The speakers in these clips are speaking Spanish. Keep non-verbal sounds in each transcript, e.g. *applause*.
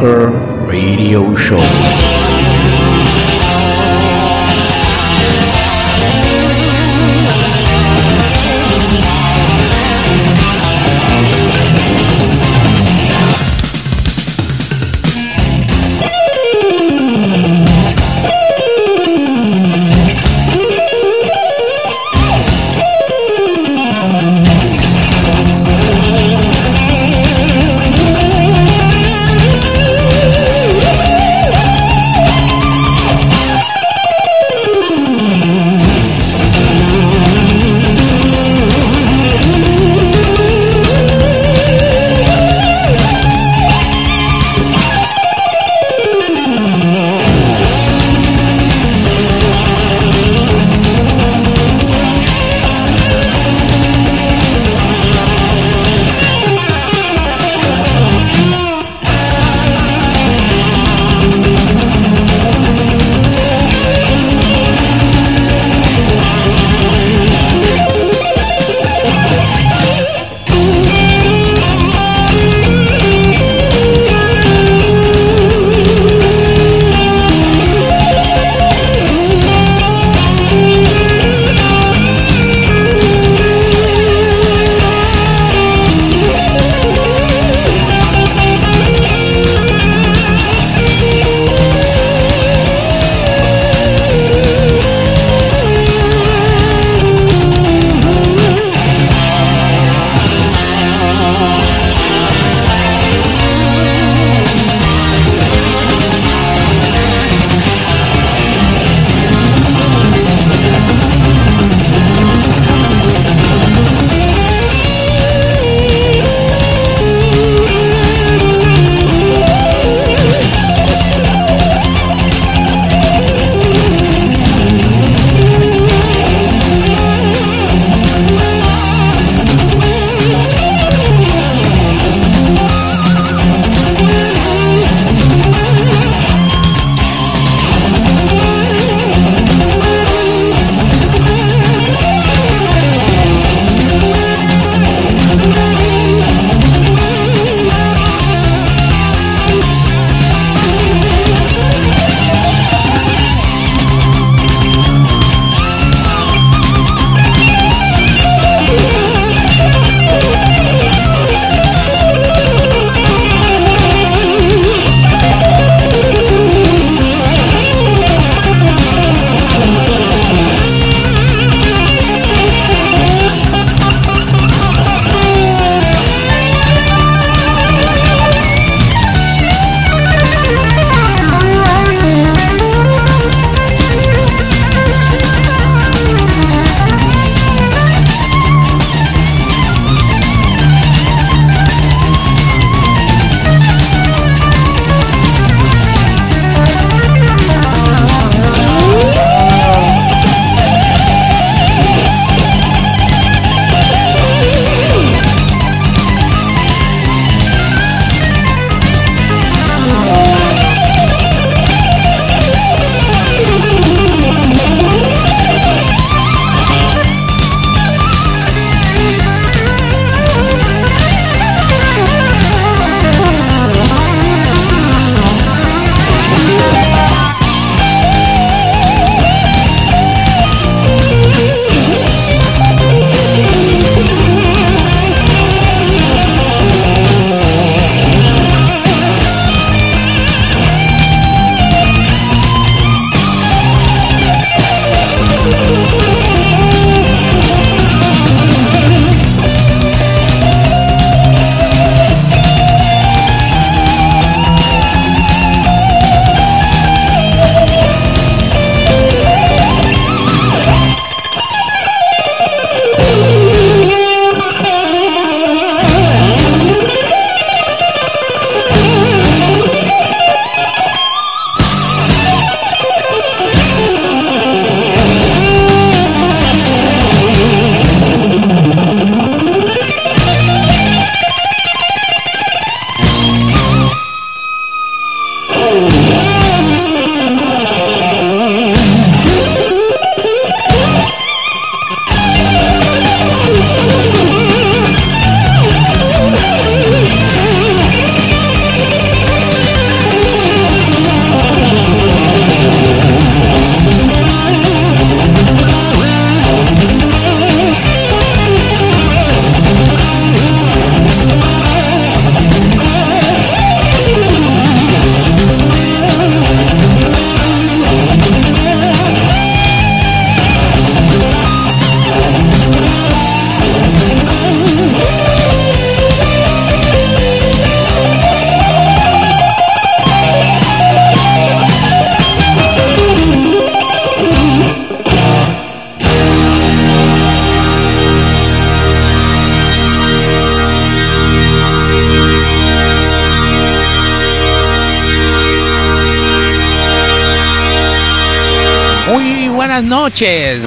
Metal Bunker Radio Show.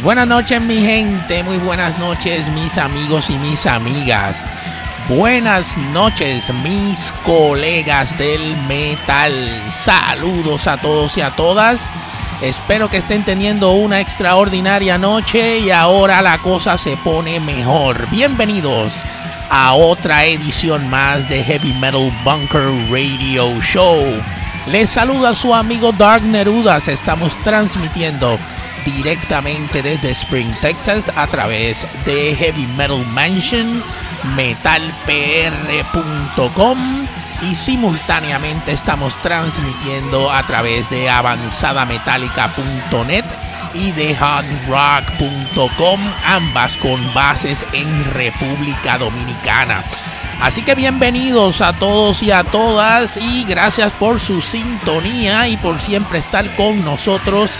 Buenas noches mi gente, muy buenas noches mis amigos y mis amigas. Buenas noches mis colegas del metal. Saludos a todos y a todas. Espero que estén teniendo una extraordinaria noche y ahora la cosa se pone mejor. Bienvenidos a otra edición más de Heavy Metal Bunker Radio Show. Les saluda su amigo Dark Nerudas. Estamos transmitiendo directamente desde Spring, Texas a través de Heavy Metal Mansion, metalpr.com y simultáneamente estamos transmitiendo a través de avanzadametallica.net y de hardrock.com, ambas con bases en República Dominicana. Así que bienvenidos a todos y a todas y gracias por su sintonía y por siempre estar con nosotros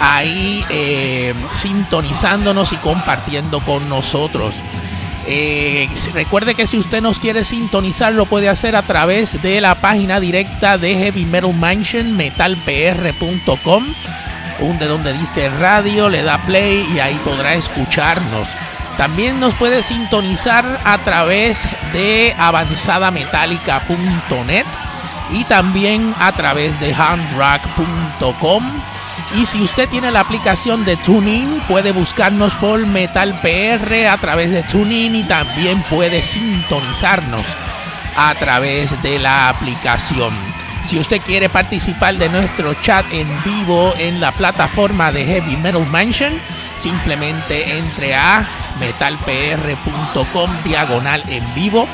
ahí eh, sintonizándonos y compartiendo con nosotros. Eh, recuerde que si usted nos quiere sintonizar lo puede hacer a través de la página directa de Heavy Metal Mansion metalpr.com de donde dice radio, le da play y ahí podrá escucharnos. También nos puede sintonizar a través de avanzadametallica.net y también a través de handrock.com. Y si usted tiene la aplicación de Tuning, puede buscarnos por Metal PR a través de Tuning y también puede sintonizarnos a través de la aplicación. Si usted quiere participar de nuestro chat en vivo en la plataforma de Heavy Metal Mansion, simplemente entre a metalpr.com diagonal en vivo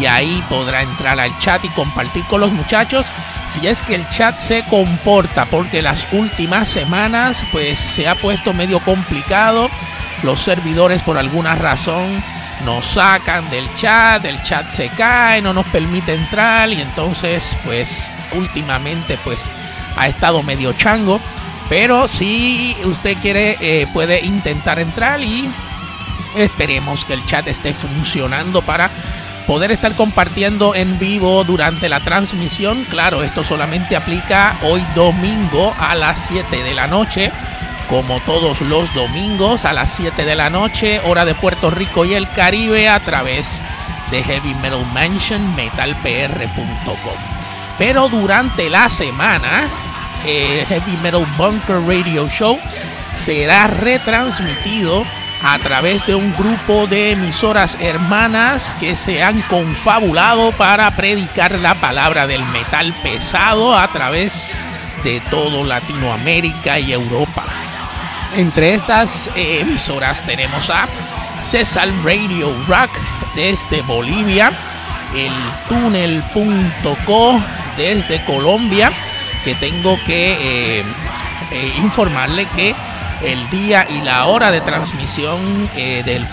y ahí podrá entrar al chat y compartir con los muchachos si es que el chat se comporta porque las últimas semanas pues se ha puesto medio complicado. Los servidores por alguna razón nos sacan del chat el chat se cae no nos permite entrar y entonces pues últimamente pues ha estado medio chango. Pero si usted quiere eh, puede intentar entrar y Esperemos que el chat esté funcionando para poder estar compartiendo en vivo durante la transmisión. Claro, esto solamente aplica hoy domingo a las 7 de la noche. Como todos los domingos a las 7 de la noche, hora de Puerto Rico y el Caribe a través de Heavy Metal Mansion metalpr.com. Pero durante la semana, el Heavy Metal Bunker Radio Show será retransmitido a través de un grupo de emisoras hermanas que se han confabulado para predicar la palabra del metal pesado a través de todo Latinoamérica y Europa. Entre estas eh, emisoras tenemos a César Radio Rock desde Bolivia, el túnel.co desde Colombia, que tengo que eh, eh, informarle que el día y la hora de transmisión eh, del,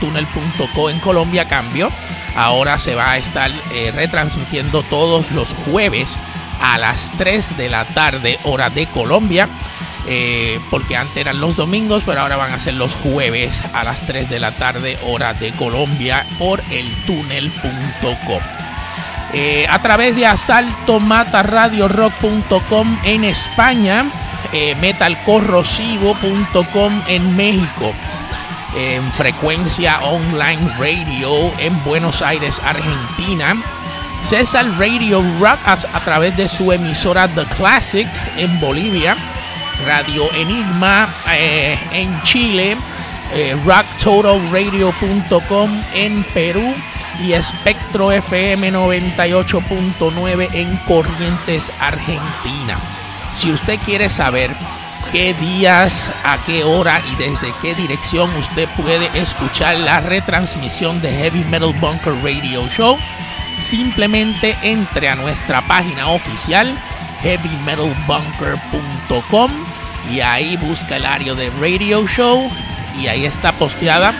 túnel.co en Colombia cambió. Ahora se va a estar eh, retransmitiendo todos los jueves a las 3 de la tarde, hora de Colombia. Eh, porque antes eran los domingos, pero ahora van a ser los jueves a las 3 de la tarde, hora de Colombia, por el túnel.com. a través de asaltomataradiorock.com en España eh, metalcorrosivo.com en México, en frecuencia online radio en Buenos Aires, Argentina. César Radio Rock a, través de su emisora The Classic en Bolivia, Radio Enigma eh, en Chile, eh, rocktotalradio.com en Perú y Espectro FM 98.9 en Corrientes, Argentina. Si usted quiere saber qué días, a qué hora y desde qué dirección usted puede escuchar la retransmisión de Heavy Metal Bunker Radio Show, simplemente entre a nuestra página oficial heavymetalbunker.com y ahí busca el área de Radio Show y ahí está posteada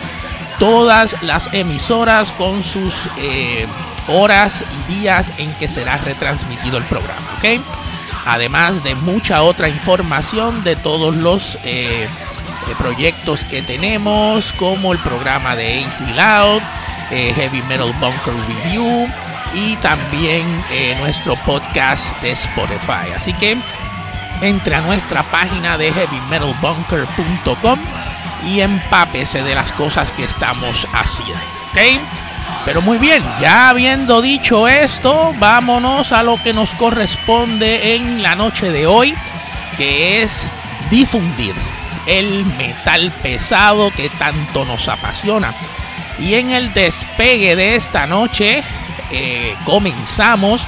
todas las emisoras con sus eh, horas y días en que será retransmitido el programa, ¿ok? Además de mucha otra información de todos los eh, eh, proyectos que tenemos, como el programa de AC Loud, eh, Heavy Metal Bunker Review y también nuestro podcast de Spotify. Así que entre a nuestra página de heavymetalbunker.com y empápese de las cosas que estamos haciendo. ¿ok? Pero muy bien, ya habiendo dicho esto, vámonos a lo que nos corresponde en la noche de hoy, que es difundir el metal pesado que tanto nos apasiona. Y en el despegue de esta noche eh, comenzamos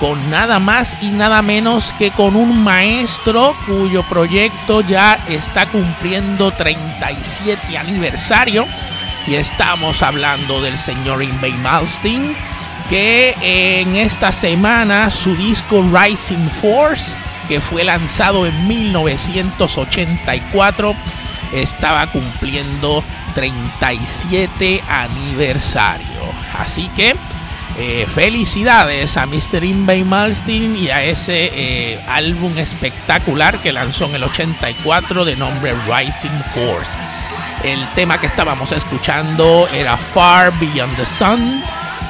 con nada más y nada menos que con un maestro cuyo proyecto ya está cumpliendo 37 aniversario. Y estamos hablando del señor Inbay Malstein, que en esta semana su disco Rising Force, que fue lanzado en 1984, estaba cumpliendo 37 aniversario. Así que eh, felicidades a Mr. Inbay Malstein y a ese eh, álbum espectacular que lanzó en el 84 de nombre Rising Force. El tema que estábamos escuchando era Far Beyond the Sun,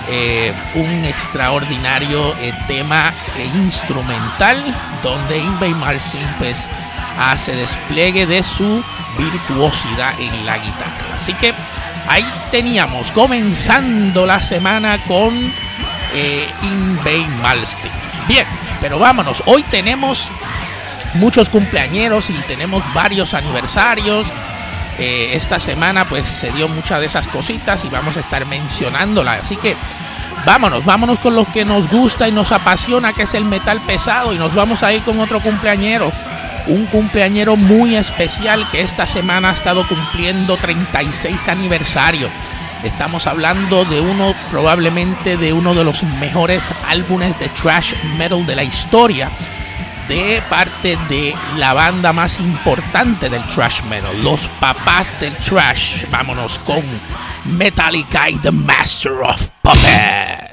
eh, un extraordinario tema instrumental donde Inbay Malstein pues hace despliegue de su virtuosidad en la guitarra. Así que ahí teníamos comenzando la semana con eh, Inbay Malstein. Bien, pero vámonos. Hoy tenemos muchos cumpleañeros y tenemos varios aniversarios. Eh, esta semana pues se dio muchas de esas cositas y vamos a estar mencionándolas. Así que vámonos, vámonos con lo que nos gusta y nos apasiona, que es el metal pesado. Y nos vamos a ir con otro cumpleañero un cumpleañero muy especial que esta semana ha estado cumpliendo 36 aniversario. Estamos hablando de uno, probablemente de uno de los mejores álbumes de trash metal de la historia, de parte de la banda más importante del trash metal, los papás del trash. Vámonos con Metallica y The Master of Puppets.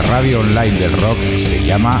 La radio online del rock se llama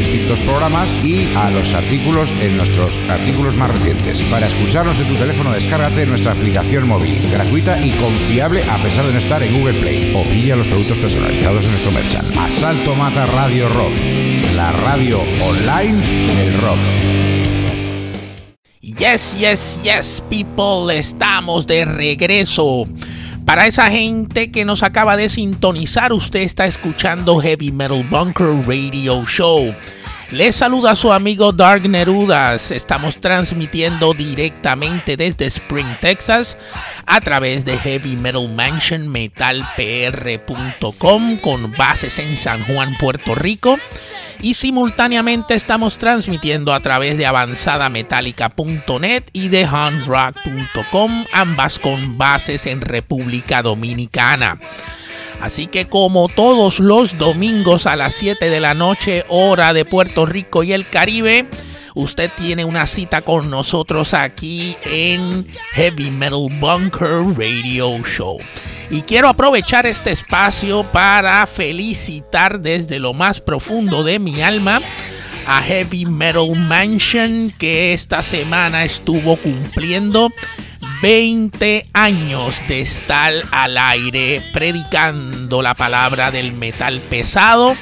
distintos programas y a los artículos en nuestros artículos más recientes. Para escucharnos en tu teléfono, descárgate nuestra aplicación móvil, gratuita y confiable a pesar de no estar en Google Play. O pilla los productos personalizados de nuestro merchant. Asalto Mata Radio Rock, la radio online del rock. Yes, yes, yes, people, estamos de regreso. Para esa gente que nos acaba de sintonizar, usted está escuchando Heavy Metal Bunker Radio Show. Les saluda su amigo Dark Nerudas. Estamos transmitiendo directamente desde Spring, Texas, a través de Heavy Metal Mansion metalpr.com con bases en San Juan, Puerto Rico. Y simultáneamente estamos transmitiendo a través de avanzadametallica.net y de handrock.com, ambas con bases en República Dominicana. Así que como todos los domingos a las 7 de la noche, hora de Puerto Rico y el Caribe, usted tiene una cita con nosotros aquí en Heavy Metal Bunker Radio Show. Y quiero aprovechar este espacio para felicitar desde lo más profundo de mi alma a Heavy Metal Mansion que esta semana estuvo cumpliendo 20 años de estar al aire predicando la palabra del metal pesado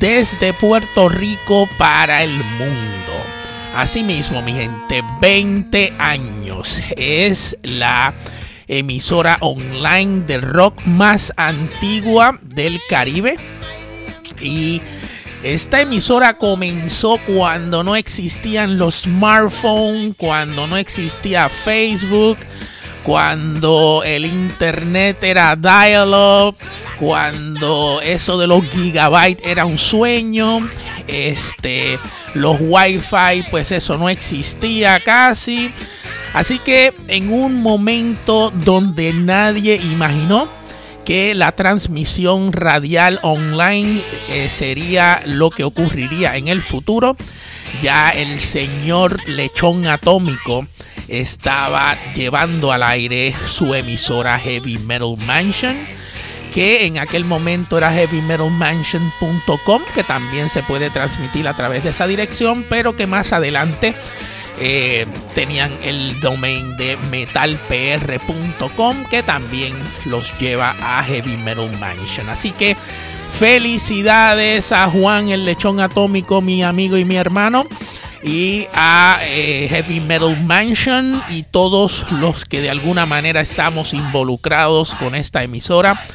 desde Puerto Rico para el mundo. Asimismo, mi gente, 20 años es la emisora online de rock más antigua del Caribe. Y esta emisora comenzó cuando no existían los smartphones, cuando no existía Facebook, cuando el internet era dial-up, cuando eso de los gigabytes era un sueño, este, los wifi, pues eso no existía casi. Así que en un momento donde nadie imaginó que la transmisión radial online eh, sería lo que ocurriría en el futuro. Ya el señor Lechón Atómico estaba llevando al aire su emisora Heavy Metal Mansion, que en aquel momento era heavymetalmansion.com, que también se puede transmitir a través de esa dirección, pero que más adelante eh, tenían el domain de metalpr.com que también los lleva a Heavy Metal Mansion. Así que felicidades a Juan el lechón atómico, mi amigo y mi hermano. Y a eh, Heavy Metal Mansion y todos los que de alguna manera estamos involucrados con esta emisora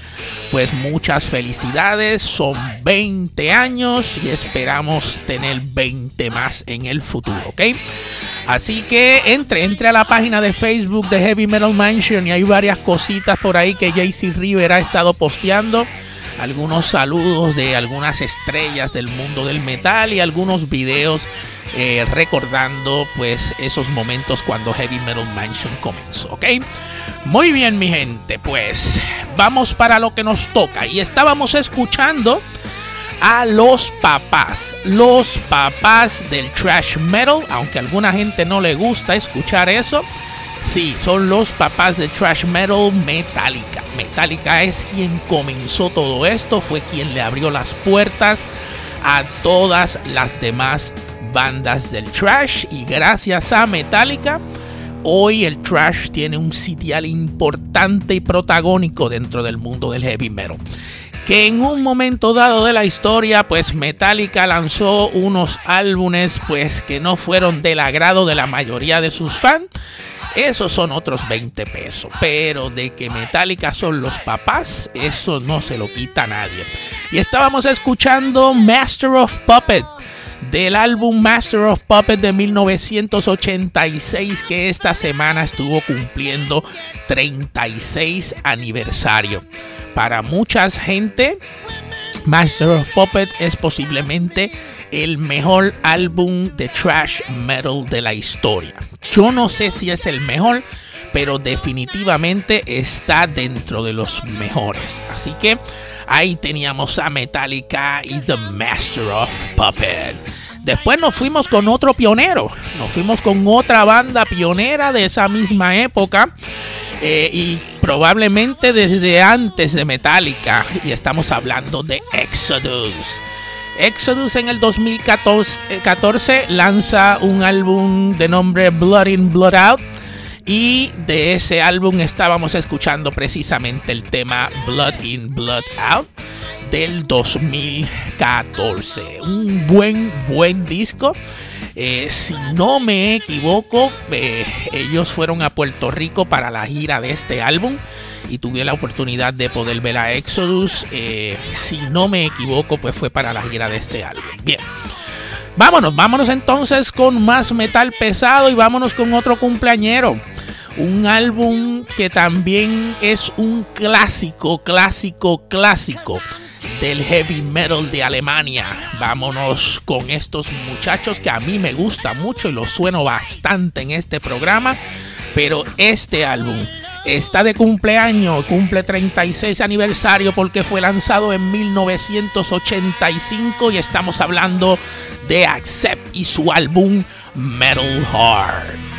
pues muchas felicidades, son 20 años y esperamos tener 20 más en el futuro, ¿ok? Así que entre, entre a la página de Facebook de Heavy Metal Mansion y hay varias cositas por ahí que JC River ha estado posteando. Algunos saludos de algunas estrellas del mundo del metal y algunos videos eh, recordando pues esos momentos cuando Heavy Metal Mansion comenzó, ¿ok? Muy bien mi gente, pues vamos para lo que nos toca y estábamos escuchando a los papás, los papás del trash metal, aunque a alguna gente no le gusta escuchar eso. Sí, son los papás de trash metal Metallica. Metallica es quien comenzó todo esto, fue quien le abrió las puertas a todas las demás bandas del trash y gracias a Metallica hoy el trash tiene un sitial importante y protagónico dentro del mundo del heavy metal. Que en un momento dado de la historia, pues Metallica lanzó unos álbumes pues que no fueron del agrado de la mayoría de sus fans. Esos son otros 20 pesos. Pero de que Metallica son los papás, eso no se lo quita a nadie. Y estábamos escuchando Master of Puppet del álbum Master of Puppet de 1986 que esta semana estuvo cumpliendo 36 aniversario. Para mucha gente, Master of Puppet es posiblemente el mejor álbum de trash metal de la historia. Yo no sé si es el mejor, pero definitivamente está dentro de los mejores. Así que ahí teníamos a Metallica y The Master of Puppet. Después nos fuimos con otro pionero, nos fuimos con otra banda pionera de esa misma época. Eh, y probablemente desde antes de Metallica, y estamos hablando de Exodus. Exodus en el 2014 lanza un álbum de nombre Blood In, Blood Out. Y de ese álbum estábamos escuchando precisamente el tema Blood In, Blood Out del 2014. Un buen, buen disco. Eh, si no me equivoco, eh, ellos fueron a Puerto Rico para la gira de este álbum y tuve la oportunidad de poder ver a Exodus. Eh, si no me equivoco, pues fue para la gira de este álbum. Bien. Vámonos, vámonos entonces con más metal pesado y vámonos con otro cumpleañero. Un álbum que también es un clásico, clásico, clásico del heavy metal de Alemania. Vámonos con estos muchachos que a mí me gusta mucho y los sueno bastante en este programa. Pero este álbum está de cumpleaños, cumple 36 aniversario porque fue lanzado en 1985 y estamos hablando de Accept y su álbum Metal Heart.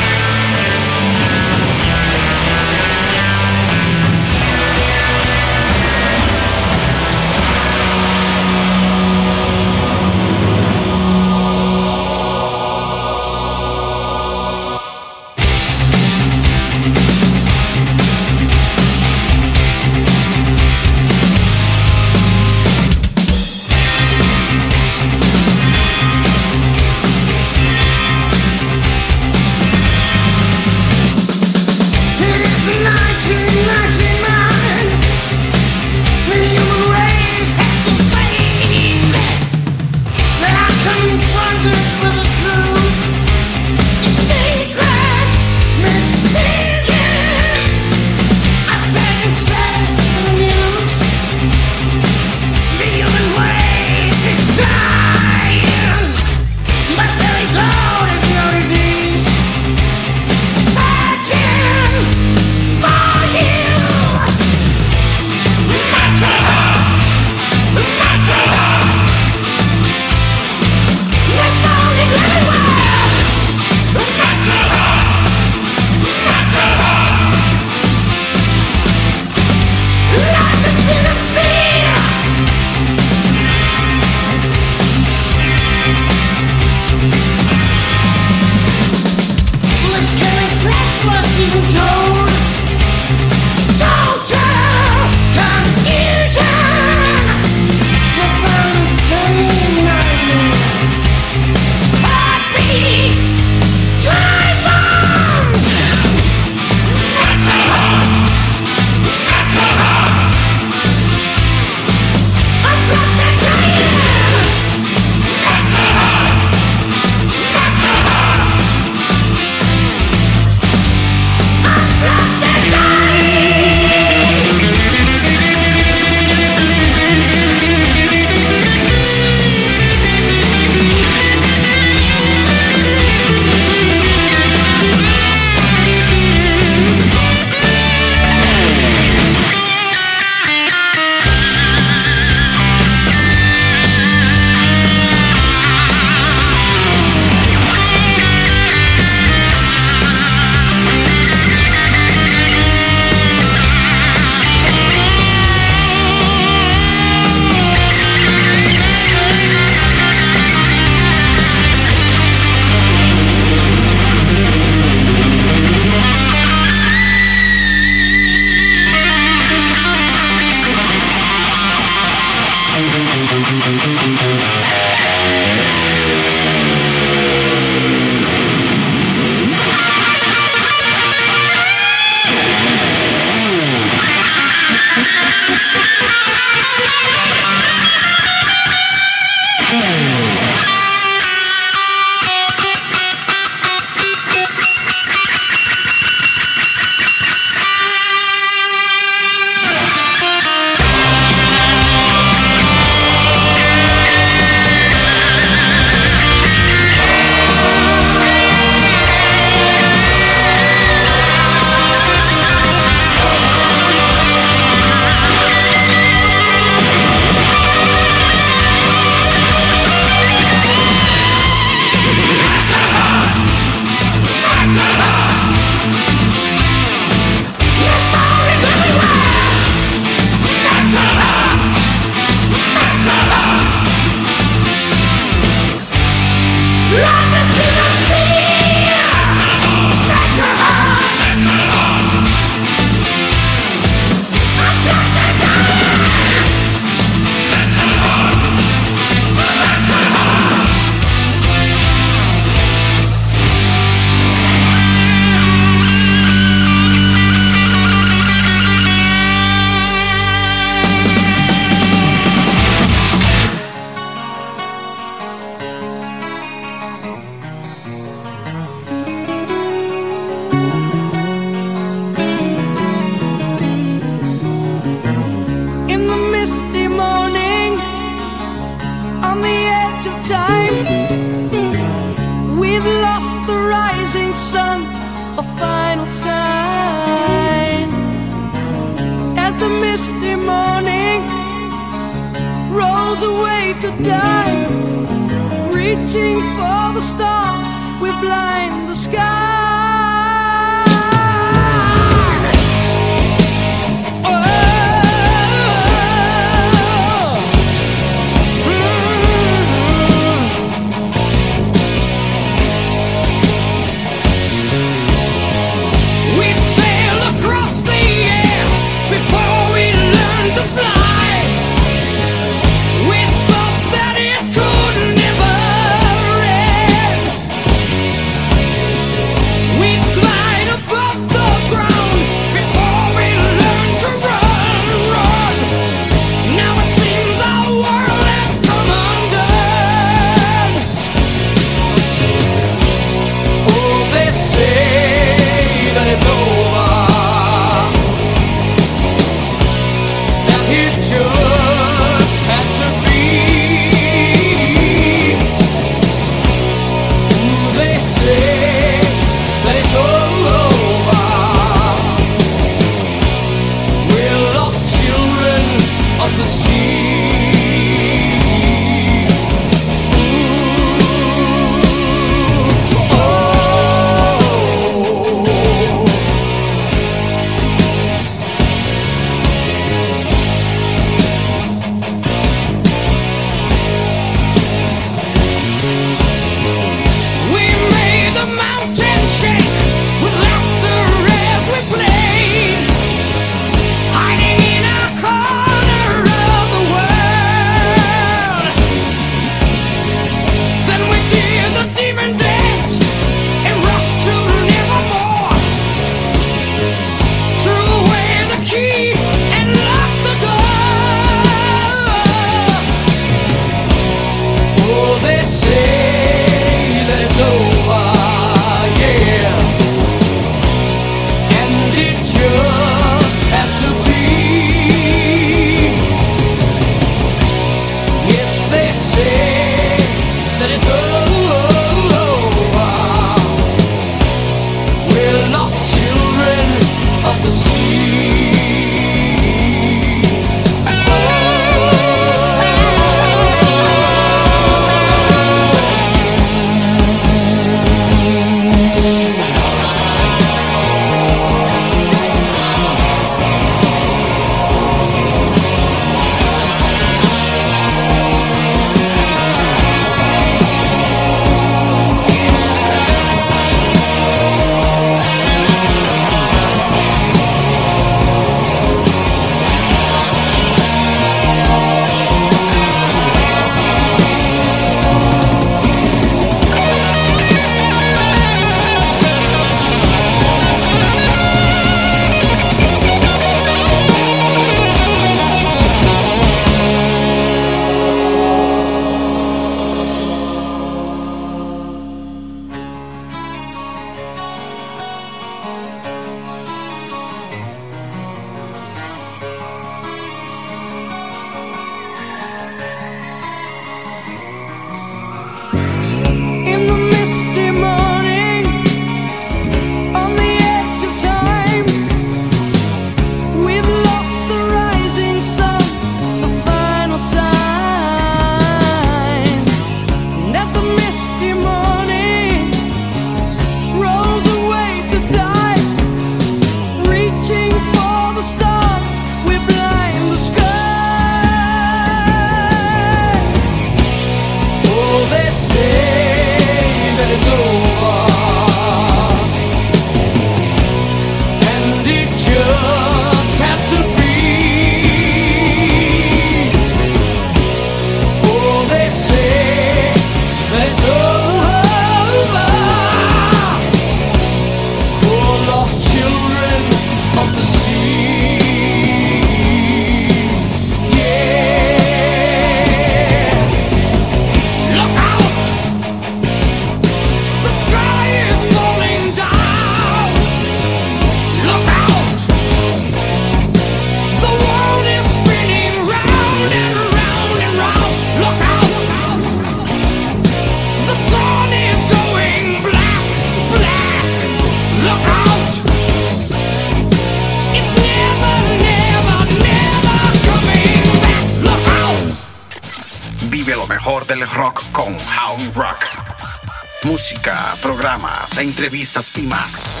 Entrevistas y más.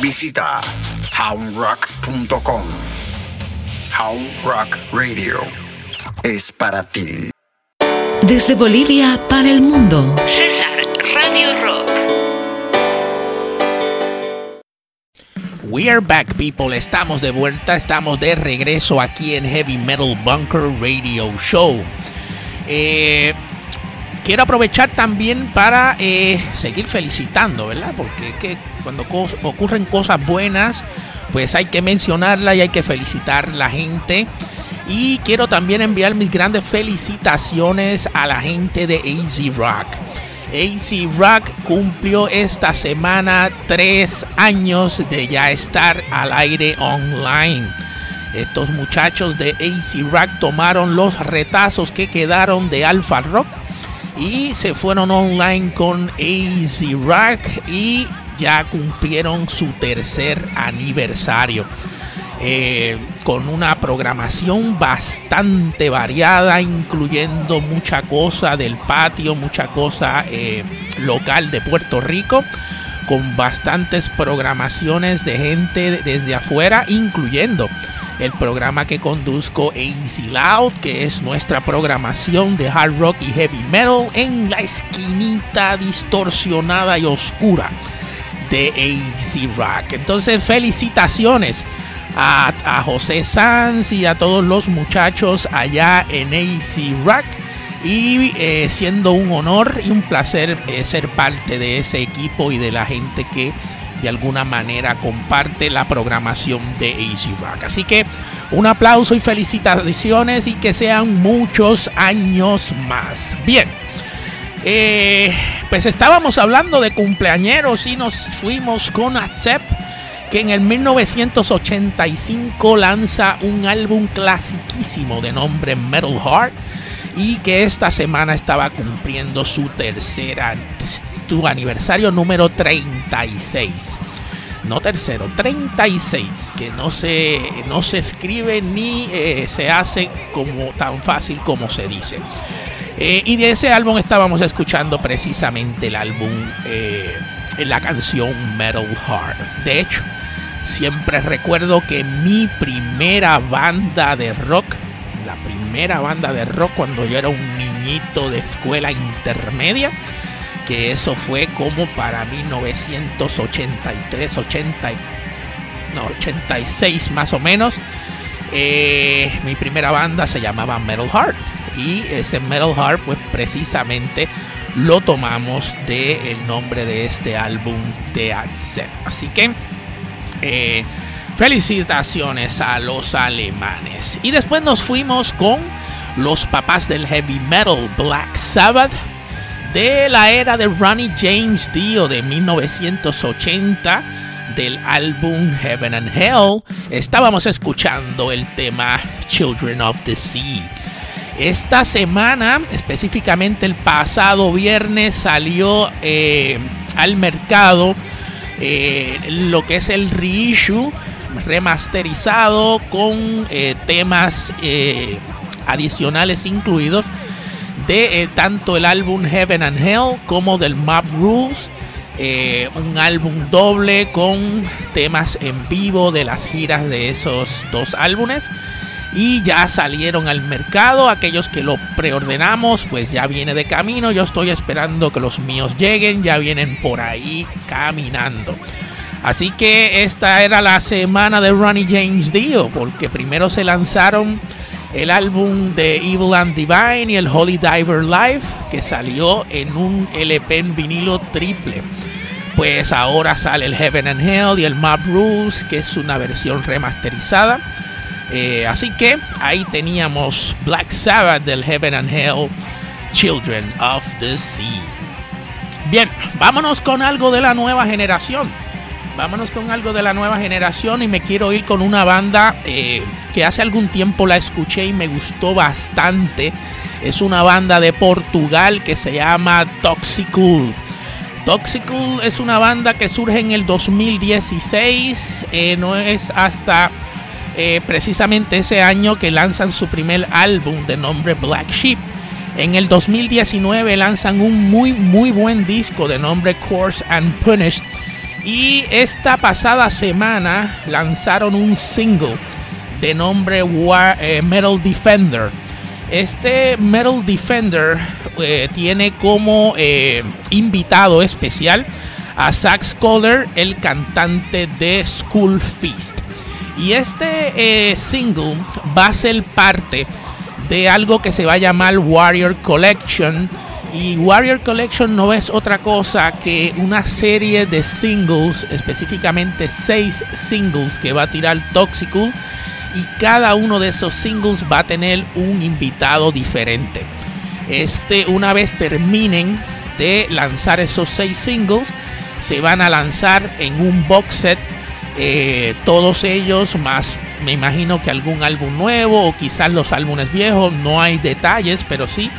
Visita houndrock.com. Hound Rock Radio es para ti. Desde Bolivia para el mundo. César Radio Rock. We are back, people. Estamos de vuelta, estamos de regreso aquí en Heavy Metal Bunker Radio Show. Eh, quiero aprovechar también para eh, seguir felicitando, ¿verdad? Porque es que cuando ocurren cosas buenas, pues hay que mencionarla y hay que felicitar a la gente. Y quiero también enviar mis grandes felicitaciones a la gente de AZ Rock. AC Rock cumplió esta semana tres años de ya estar al aire online. Estos muchachos de AC Rock tomaron los retazos que quedaron de Alpha Rock y se fueron online con AC Rock y ya cumplieron su tercer aniversario. Eh, con una programación bastante variada, incluyendo mucha cosa del patio, mucha cosa eh, local de Puerto Rico, con bastantes programaciones de gente desde afuera, incluyendo el programa que conduzco Easy Loud, que es nuestra programación de hard rock y heavy metal en la esquinita distorsionada y oscura de AC Rock. Entonces, felicitaciones a, a José Sanz y a todos los muchachos allá en AC Rock. Y eh, siendo un honor y un placer eh, ser parte de ese equipo y de la gente que de alguna manera comparte la programación de AC Rock. Así que un aplauso y felicitaciones y que sean muchos años más. Bien. Eh, pues estábamos hablando de cumpleañeros y nos fuimos con Accept, que en el 1985 lanza un álbum clasiquísimo de nombre Metal Heart y que esta semana estaba cumpliendo su tercera su aniversario número 36. No tercero, 36, que no se, no se escribe ni eh, se hace como tan fácil como se dice. Eh, y de ese álbum estábamos escuchando precisamente el álbum, eh, la canción Metal Heart. De hecho, siempre recuerdo que mi primera banda de rock, primera banda de rock cuando yo era un niñito de escuela intermedia, que eso fue como para 1983, 80, no, 86 más o menos. Eh, mi primera banda se llamaba Metal Heart y ese Metal Heart pues precisamente lo tomamos del el nombre de este álbum de Accept. Así que eh, felicitaciones a los alemanes. Y después nos fuimos con los papás del heavy metal Black Sabbath de la era de Ronnie James Dio de 1980 del álbum Heaven and Hell. Estábamos escuchando el tema Children of the Sea. Esta semana, específicamente el pasado viernes, salió eh, al mercado eh, lo que es el reissue remasterizado con eh, temas eh, adicionales incluidos de eh, tanto el álbum Heaven and Hell como del Map Rules. un álbum doble con temas en vivo de las giras de esos dos álbumes y ya salieron al mercado. Aquellos que lo preordenamos, pues ya viene de camino. Yo estoy esperando que los míos lleguen, ya vienen por ahí caminando. Así que esta era la semana de Ronnie James Dio, porque primero se lanzaron el álbum de Evil and Divine y el Holy Diver Live, que salió en un LP en vinilo triple. Pues ahora sale el Heaven and Hell y el Map Rules, que es una versión remasterizada. Eh, así que ahí teníamos Black Sabbath del Heaven and Hell, Children of the Sea. Bien, vámonos con algo de la nueva generación. Vámonos con algo de la nueva generación y me quiero ir con una banda eh, que hace algún tiempo la escuché y me gustó bastante. Es una banda de Portugal que se llama Toxicool. Toxicool es una banda que surge en el 2016. eh, no es hasta eh, precisamente ese año que lanzan su primer álbum de nombre Black Sheep. En el 2019 lanzan un muy muy buen disco de nombre Course and Punished y esta pasada semana lanzaron un single de nombre eh, Metal Defender. Este Metal Defender eh, tiene como eh, invitado especial a Sax Collar, el cantante de School Feast. Y este single va a ser parte de algo que se va a llamar Warrior Collection y Warrior Collection no es otra cosa que una serie de singles, específicamente seis singles que va a tirar Toxical. Y cada uno de esos singles va a tener un invitado diferente. Este, una vez terminen de lanzar esos seis singles, se van a lanzar en un box set. Eh, todos ellos, más me imagino que algún álbum nuevo o quizás los álbumes viejos. No hay detalles, pero sí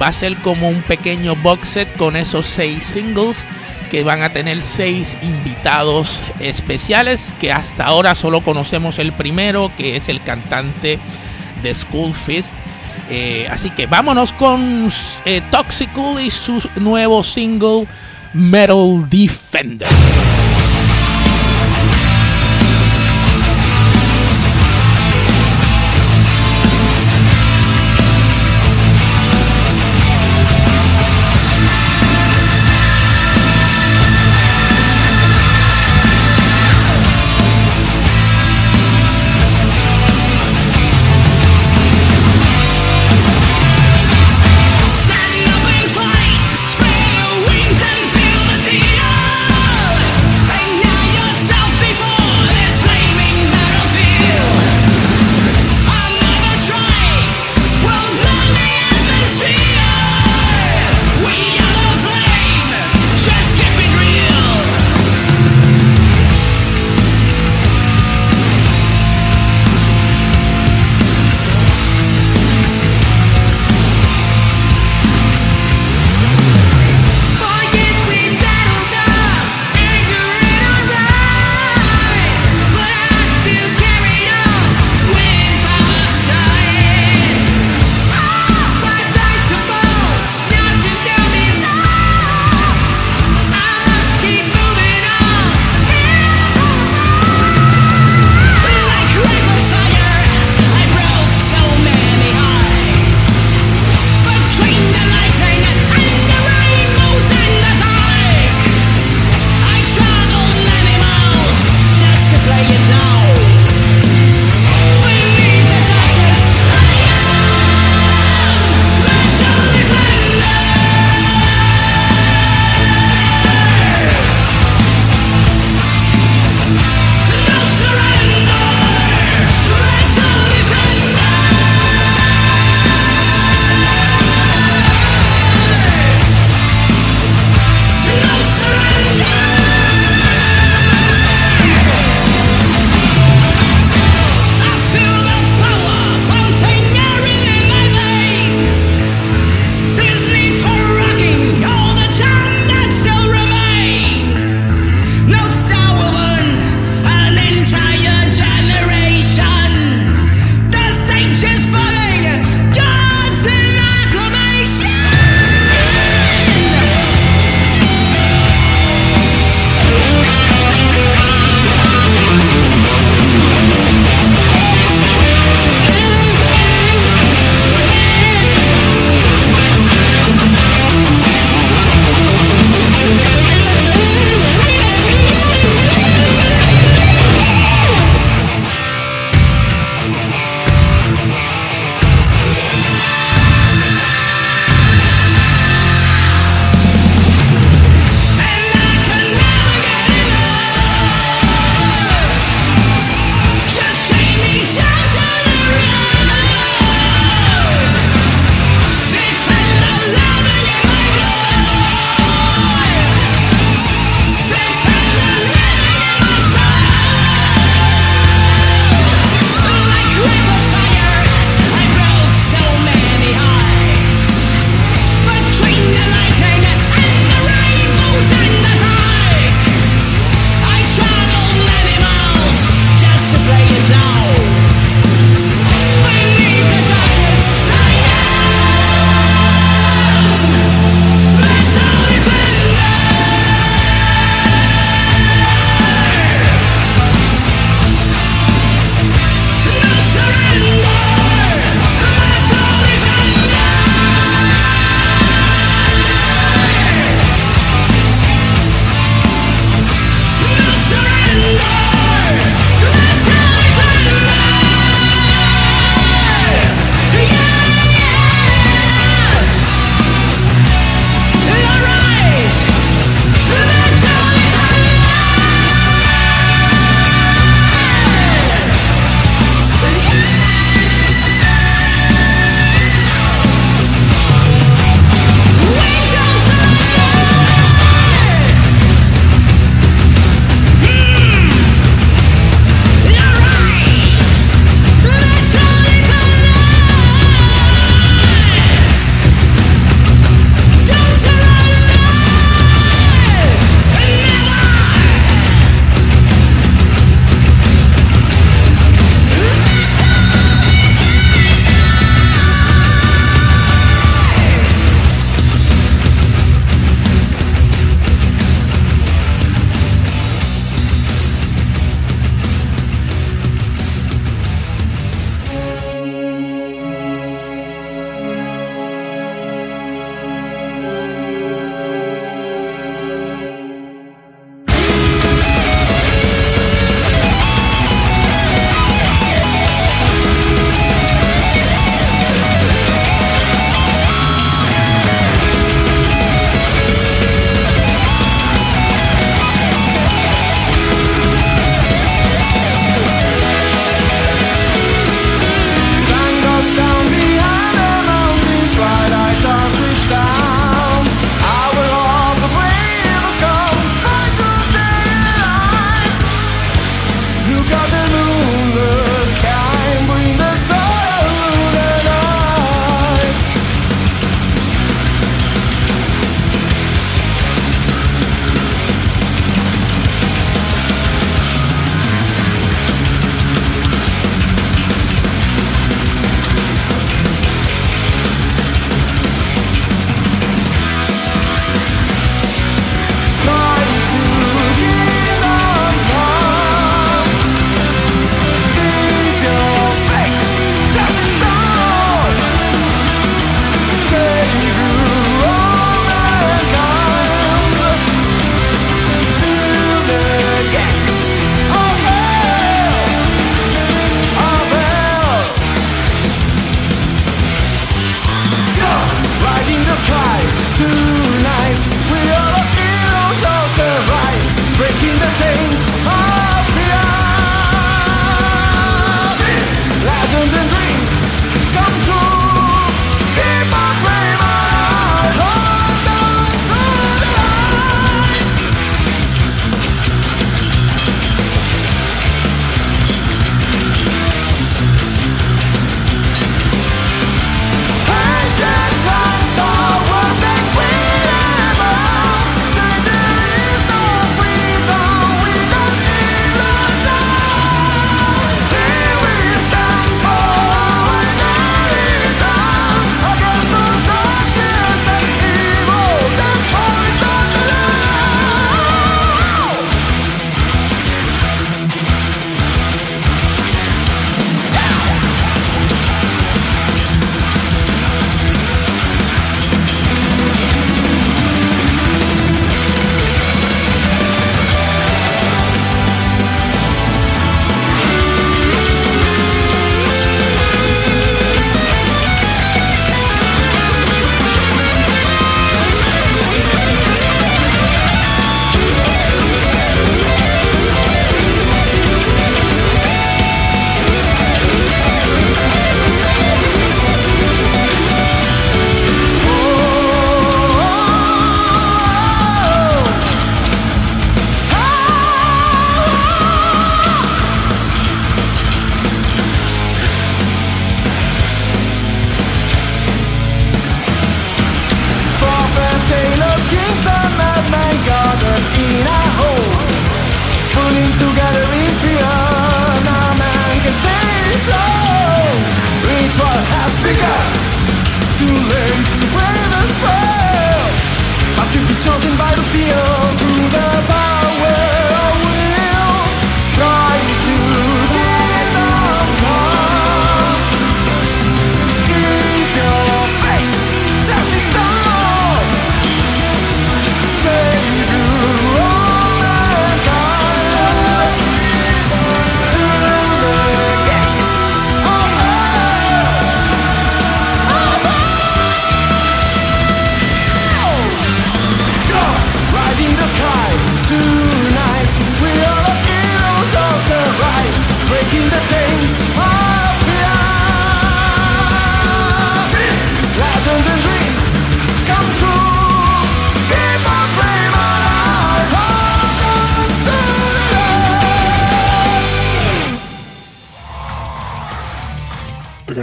va a ser como un pequeño box set con esos seis singles que van a tener seis invitados especiales que hasta ahora solo conocemos el primero que es el cantante de School Fist. Eh, así que vámonos con eh, Toxical y su nuevo single Metal Defender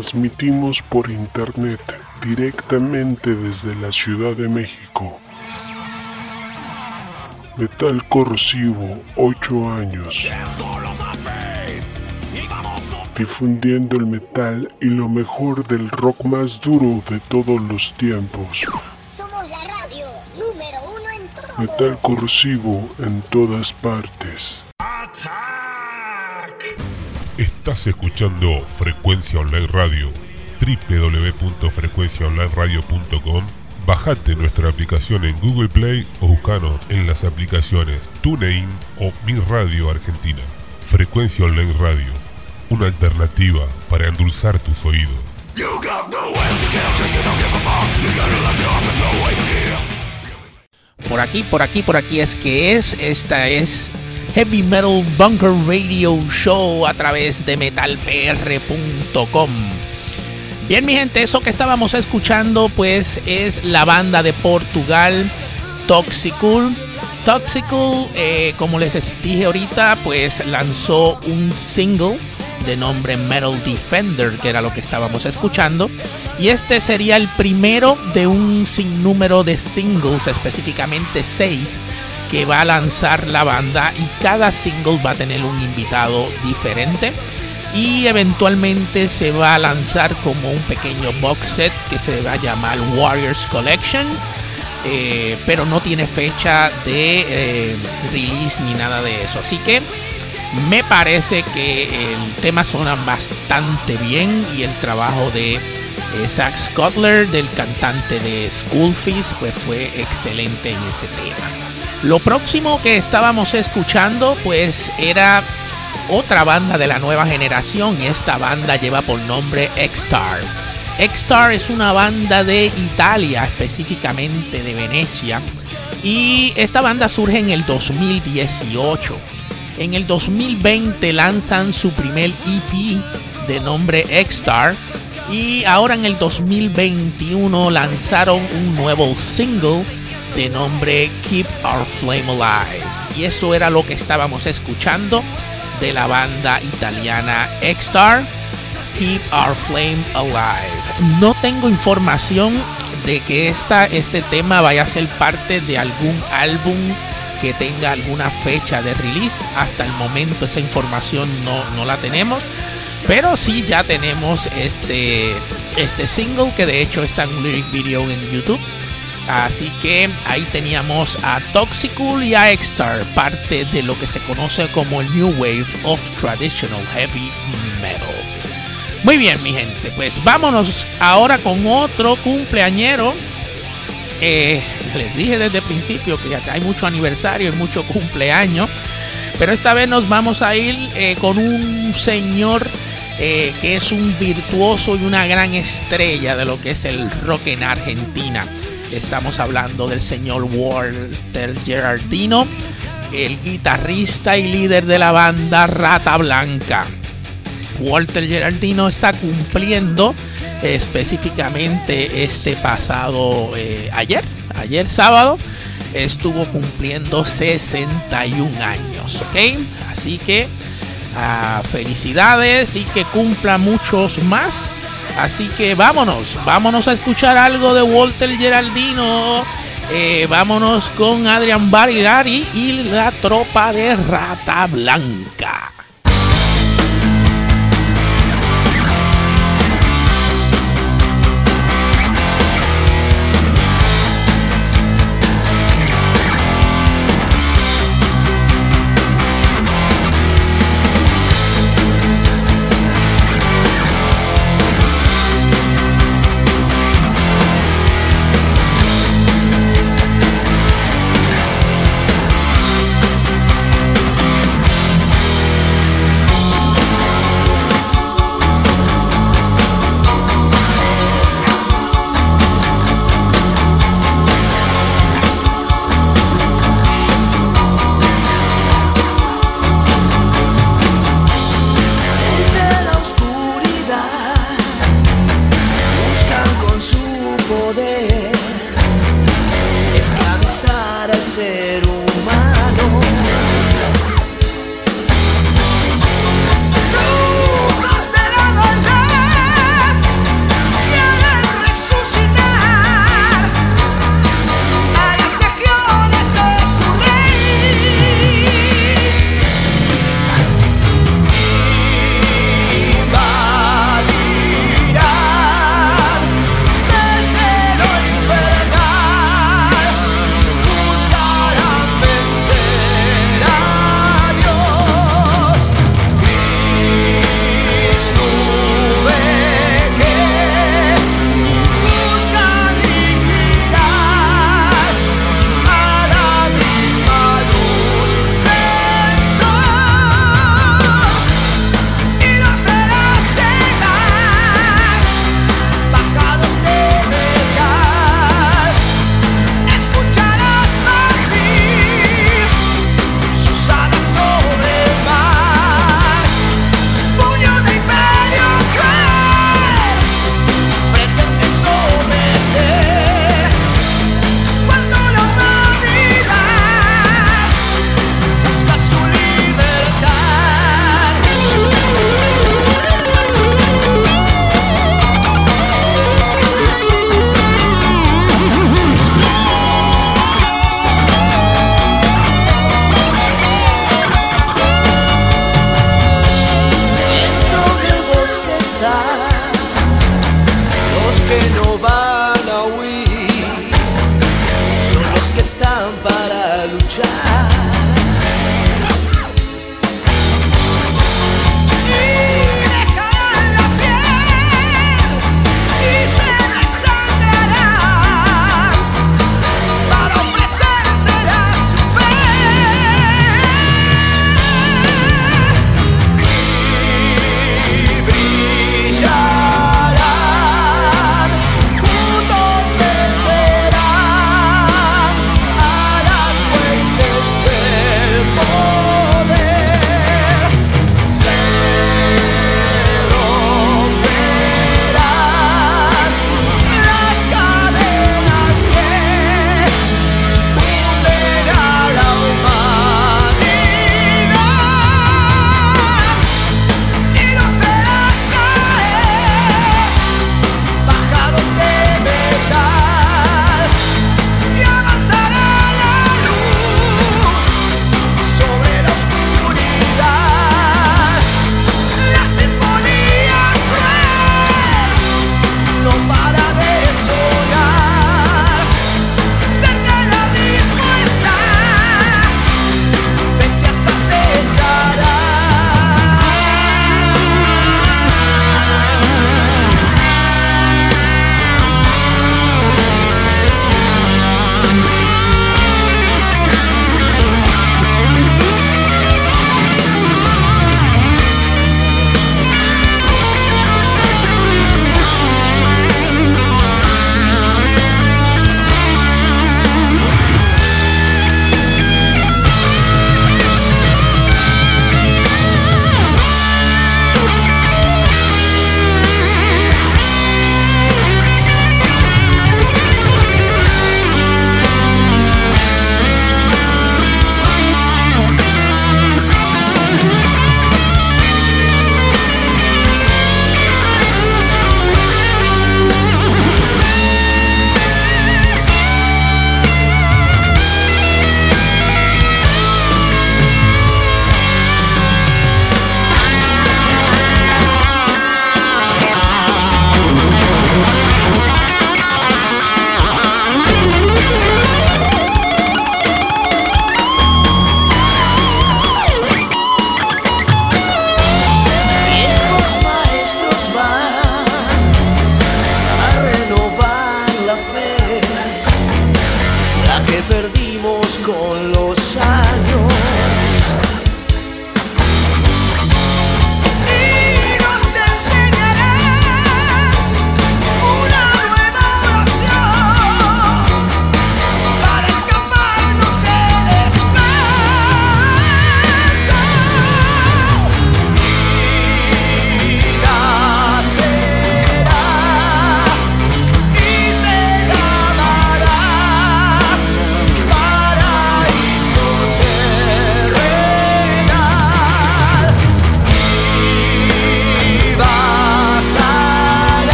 Transmitimos por internet directamente desde la Ciudad de México. Metal Corrosivo, 8 años. Difundiendo el metal y lo mejor del rock más duro de todos los tiempos. Somos la radio número uno en todo. Metal Corrosivo en todas partes. Estás escuchando Frecuencia Online Radio, www.frecuenciaonlineradio.com. Bajate nuestra aplicación en Google Play o buscanos en las aplicaciones TuneIn o Mi Radio Argentina. Frecuencia Online Radio, una alternativa para endulzar tus oídos. Por aquí, por aquí, por aquí es que es. Esta es Heavy Metal Bunker Radio Show a través de metalpr.com. Bien, mi gente, eso que estábamos escuchando, pues es la banda de Portugal, Toxicul. Toxicul, eh, como les dije ahorita, pues lanzó un single de nombre Metal Defender, que era lo que estábamos escuchando. Y este sería el primero de un sinnúmero de singles, específicamente seis, que va a lanzar la banda. Y cada single va a tener un invitado diferente. Y eventualmente se va a lanzar como un pequeño box set que se va a llamar Warriors Collection. Eh, pero no tiene fecha de eh, release ni nada de eso. Así que me parece que el tema suena bastante bien y el trabajo de eh, Zach Scotler, del cantante de Schoolfees, pues fue excelente en ese tema. Lo próximo que estábamos escuchando, pues era otra banda de la nueva generación y esta banda lleva por nombre X-Star. X-Star es una banda de Italia, específicamente de Venecia, y esta banda surge en el 2018. En el 2020 lanzan su primer EP de nombre X-Star y ahora en el 2021 lanzaron un nuevo single de nombre Keep Our Flame Alive. Y eso era lo que estábamos escuchando de la banda italiana X-Star, Keep Our Flame Alive. No tengo información de que esta, este tema vaya a ser parte de algún álbum que tenga alguna fecha de release. Hasta el momento esa información no, no la tenemos. Pero sí ya tenemos este, este single que de hecho está en un lyric video en YouTube. Así que ahí teníamos a Toxicool y a X-Star, parte de lo que se conoce como el New Wave of Traditional Heavy Metal. Muy bien, mi gente, pues vámonos ahora con otro cumpleañero. Eh, les dije desde el principio que acá hay mucho aniversario y mucho cumpleaños. Pero esta vez nos vamos a ir eh, con un señor eh, que es un virtuoso y una gran estrella de lo que es el rock en Argentina. Estamos hablando del señor Walter Gerardino, el guitarrista y líder de la banda Rata Blanca. Walter Gerardino está cumpliendo específicamente este pasado eh, ayer, ayer sábado, estuvo cumpliendo 61 años, ¿ok? Así que ah, felicidades y que cumpla muchos más. Así que vámonos, vámonos a escuchar algo de Walter Geraldino. Eh, vámonos con Adrian Barilari y la tropa de Rata Blanca.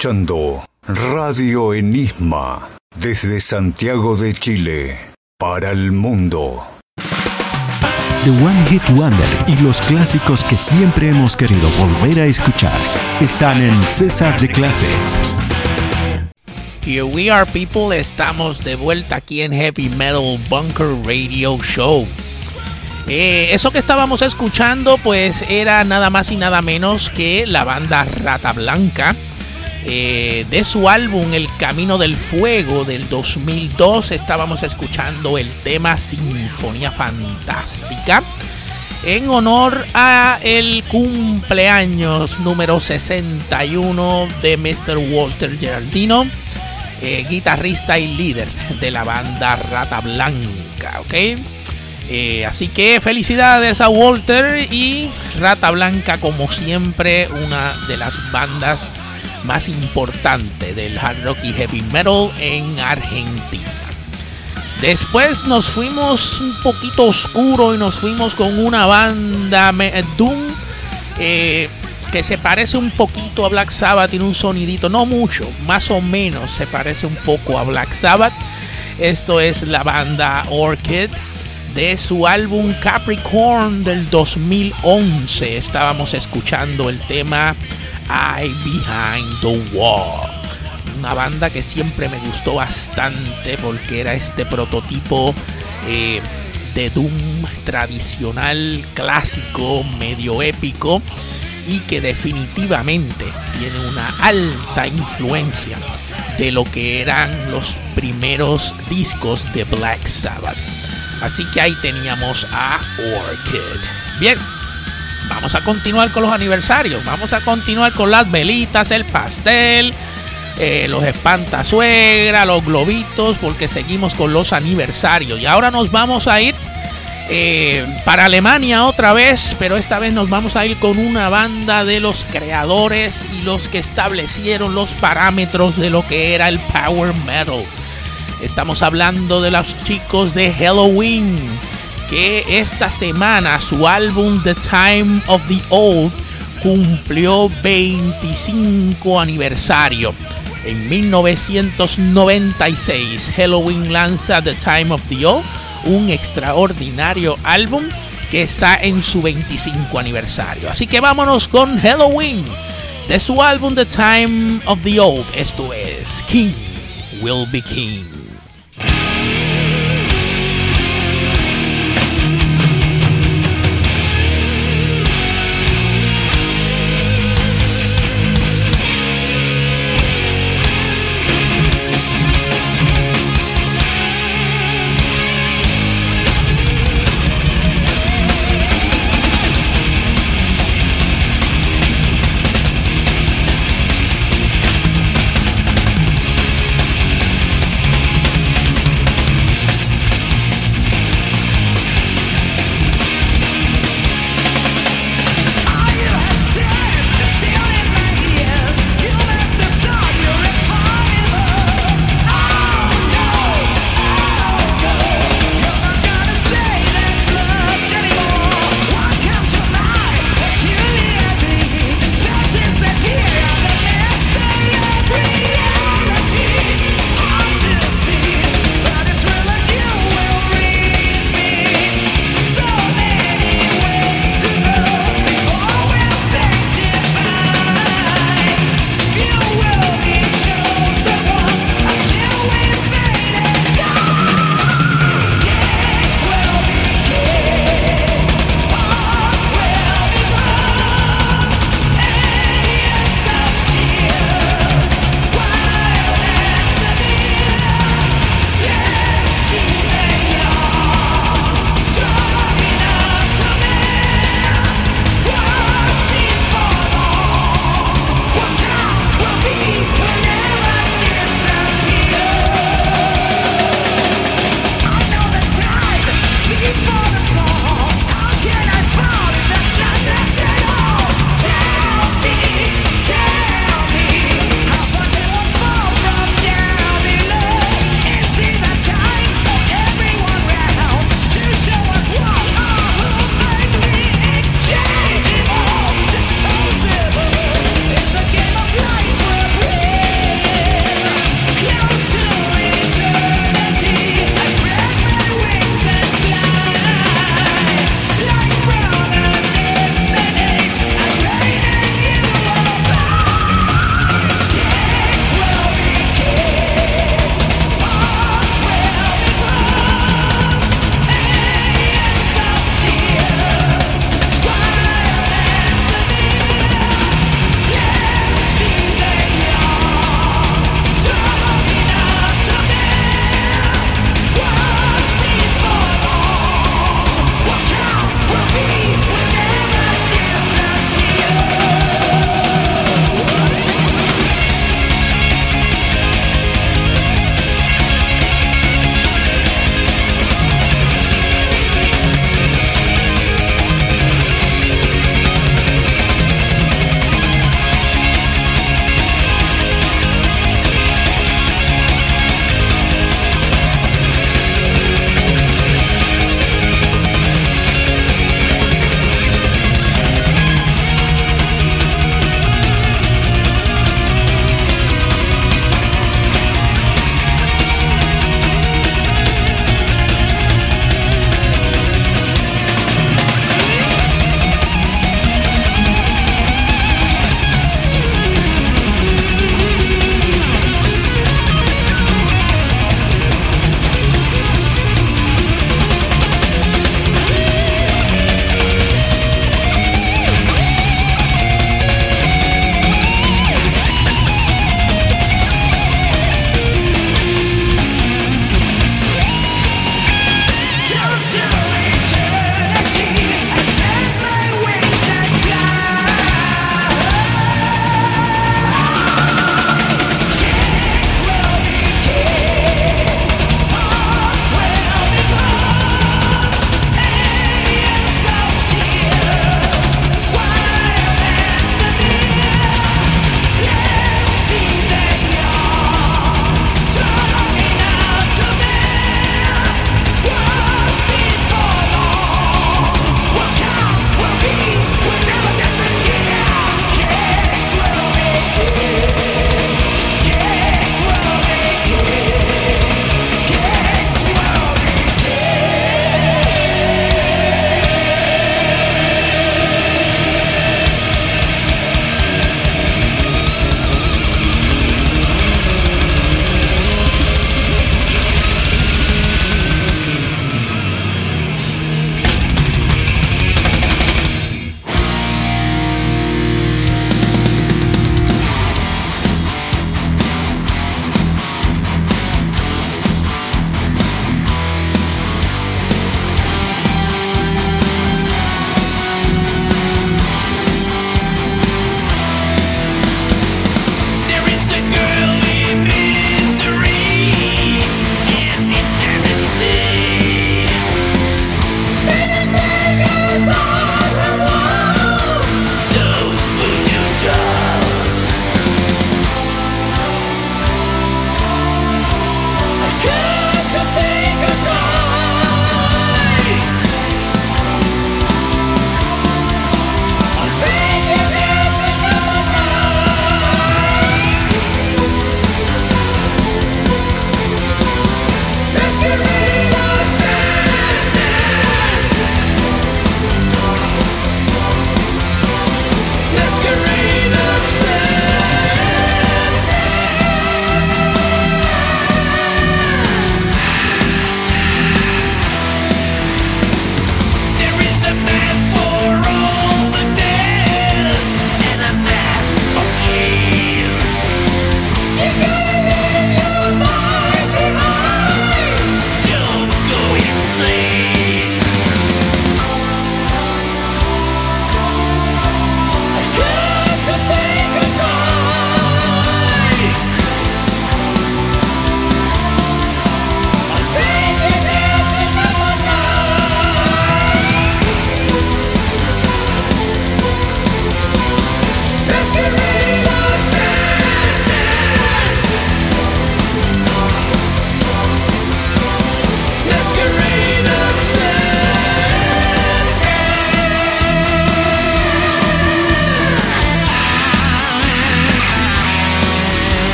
Escuchando Radio Enigma desde Santiago de Chile para el mundo. The One Hit Wonder y los clásicos que siempre hemos querido volver a escuchar están en César de Classics. Here we are, people. Estamos de vuelta aquí en Heavy Metal Bunker Radio Show. Eh, eso que estábamos escuchando, pues era nada más y nada menos que la banda Rata Blanca. Eh, de su álbum El Camino del Fuego del 2002 estábamos escuchando el tema Sinfonía Fantástica en honor a el cumpleaños número 61 de Mr. Walter Geraldino, eh, guitarrista y líder de la banda Rata Blanca, ¿ok? Eh, así que felicidades a Walter y Rata Blanca como siempre una de las bandas más importantes del hard rock y heavy metal en Argentina. Después nos fuimos un poquito oscuro y nos fuimos con una banda Doom eh, que se parece un poquito a Black Sabbath, tiene un sonidito, no mucho, más o menos se parece un poco a Black Sabbath. Esto es la banda Orchid de su álbum Capricorn del 2011. Estábamos escuchando el tema I Behind the Wall una banda que siempre me gustó bastante porque era este prototipo eh, de Doom tradicional, clásico, medio épico y que definitivamente tiene una alta influencia de lo que eran los primeros discos de Black Sabbath. Así que ahí teníamos a Orchid. Bien, vamos a continuar con los aniversarios. Vamos a continuar con las velitas, el pastel, eh, los espantasuegra, los globitos, porque seguimos con los aniversarios. Y ahora nos vamos a ir eh, para Alemania otra vez, pero esta vez nos vamos a ir con una banda de los creadores y los que establecieron los parámetros de lo que era el power metal. Estamos hablando de los chicos de Halloween, que esta semana su álbum The Time of the Old cumplió 25 aniversario. En 1996, Halloween lanza The Time of the Old, un extraordinario álbum que está en su 25 aniversario. Así que vámonos con Halloween de su álbum The Time of the Old. Esto es King Will Be King.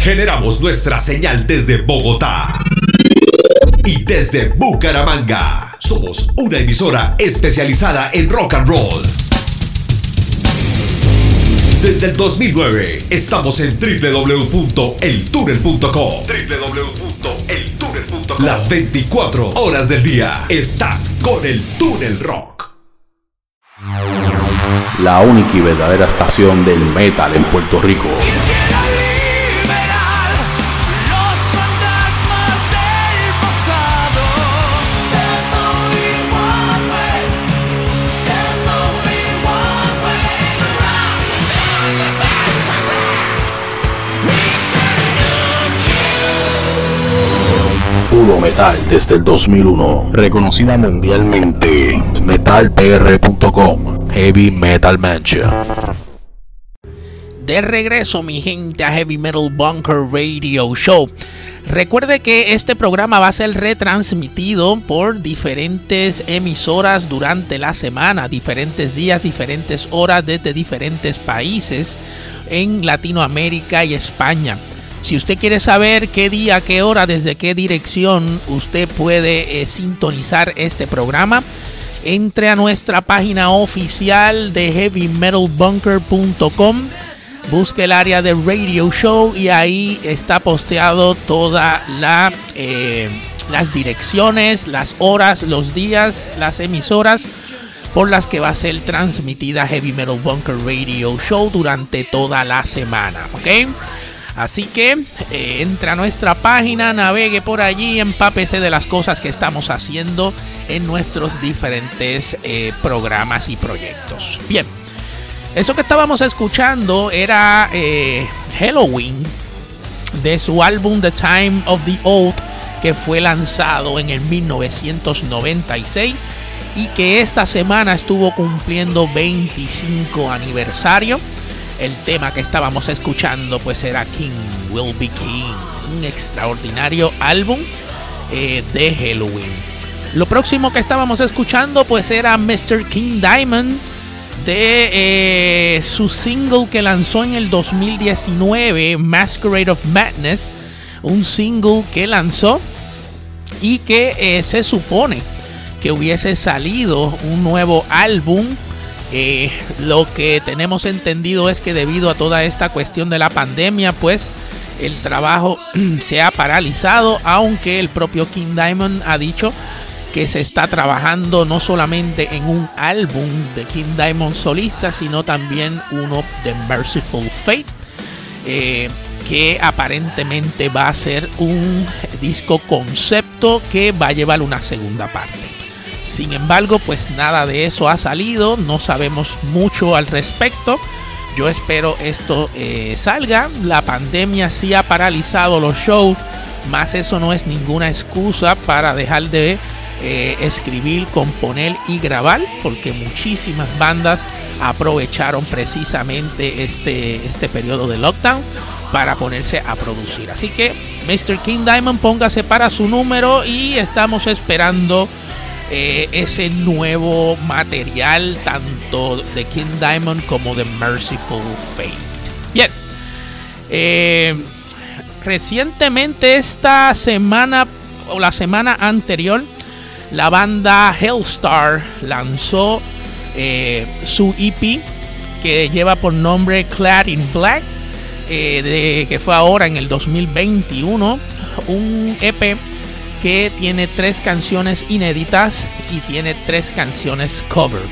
Generamos nuestra señal desde Bogotá y desde Bucaramanga. Somos una emisora especializada en rock and roll. Desde el 2009 estamos en www.eltunnel.com. www.eltunnel.com. Las 24 horas del día estás con el Túnel Rock. La única y verdadera estación del metal en Puerto Rico. Metal desde el 2001. Reconocida mundialmente. MetalPR.com. Heavy Metal Mancha. De regreso, mi gente, a Heavy Metal Bunker Radio Show. Recuerde que este programa va a ser retransmitido por diferentes emisoras durante la semana, diferentes días, diferentes horas desde diferentes países en Latinoamérica y España. Si usted quiere saber qué día, qué hora, desde qué dirección usted puede eh, sintonizar este programa, entre a nuestra página oficial de heavymetalbunker.com. Busque el área de Radio Show y ahí está posteado toda la eh, las direcciones, las horas, los días, las emisoras por las que va a ser transmitida Heavy Metal Bunker Radio Show durante toda la semana, ¿ok? Así que eh, entra a nuestra página, navegue por allí, empápese de las cosas que estamos haciendo en nuestros diferentes eh, programas y proyectos. Bien, eso que estábamos escuchando era eh, Halloween de su álbum The Time of the Old que fue lanzado en el 1996 y que esta semana estuvo cumpliendo 25 aniversario. El tema que estábamos escuchando pues era King Will Be King, un extraordinario álbum eh, de Halloween. Lo próximo que estábamos escuchando pues era Mr. King Diamond de eh, su single que lanzó en el 2019, Masquerade of Madness, un single que lanzó y que eh, se supone que hubiese salido un nuevo álbum. Eh, lo que tenemos entendido es que debido a toda esta cuestión de la pandemia, pues el trabajo *clears throat* se ha paralizado, aunque el propio King Diamond ha dicho que se está trabajando no solamente en un álbum de King Diamond solista, sino también uno de Merciful Fate, eh, que aparentemente va a ser un disco concepto que va a llevar una segunda parte. Sin embargo, pues nada de eso ha salido, no sabemos mucho al respecto. Yo espero esto eh, salga. La pandemia sí ha paralizado los shows, más eso no es ninguna excusa para dejar de eh, escribir, componer y grabar, porque muchísimas bandas aprovecharon precisamente este, este periodo de lockdown para ponerse a producir. Así que Mr. King Diamond póngase para su número y estamos esperando eh, ese nuevo material tanto de King Diamond como de Merciful Fate. Bien. Eh, recientemente esta semana o la semana anterior la banda Hellstar lanzó eh, su EP que lleva por nombre Clad in Black, eh, de, que fue ahora en el 2021, un EP que tiene tres canciones inéditas y tiene tres canciones cover.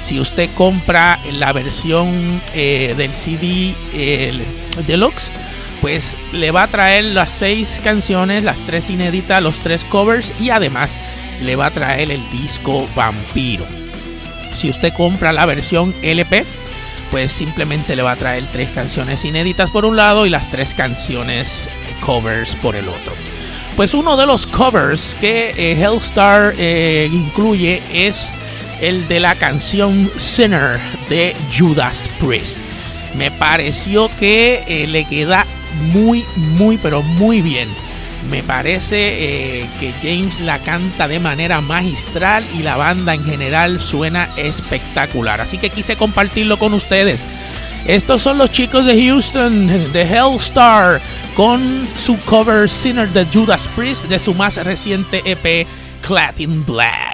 Si usted compra la versión eh, del CD deluxe, pues le va a traer las seis canciones, las tres inéditas, los tres covers y además le va a traer el disco Vampiro. Si usted compra la versión LP, pues simplemente le va a traer tres canciones inéditas por un lado y las tres canciones covers por el otro. Pues uno de los covers que eh, Hellstar eh, incluye es el de la canción Sinner de Judas Priest. Me pareció que eh, le queda muy, muy, pero muy bien. Me parece que James la canta de manera magistral y la banda en general suena espectacular. Así que quise compartirlo con ustedes. Estos son los chicos de Houston, de Hellstar, con su cover Sinner de Judas Priest de su más reciente EP, Clatin Black.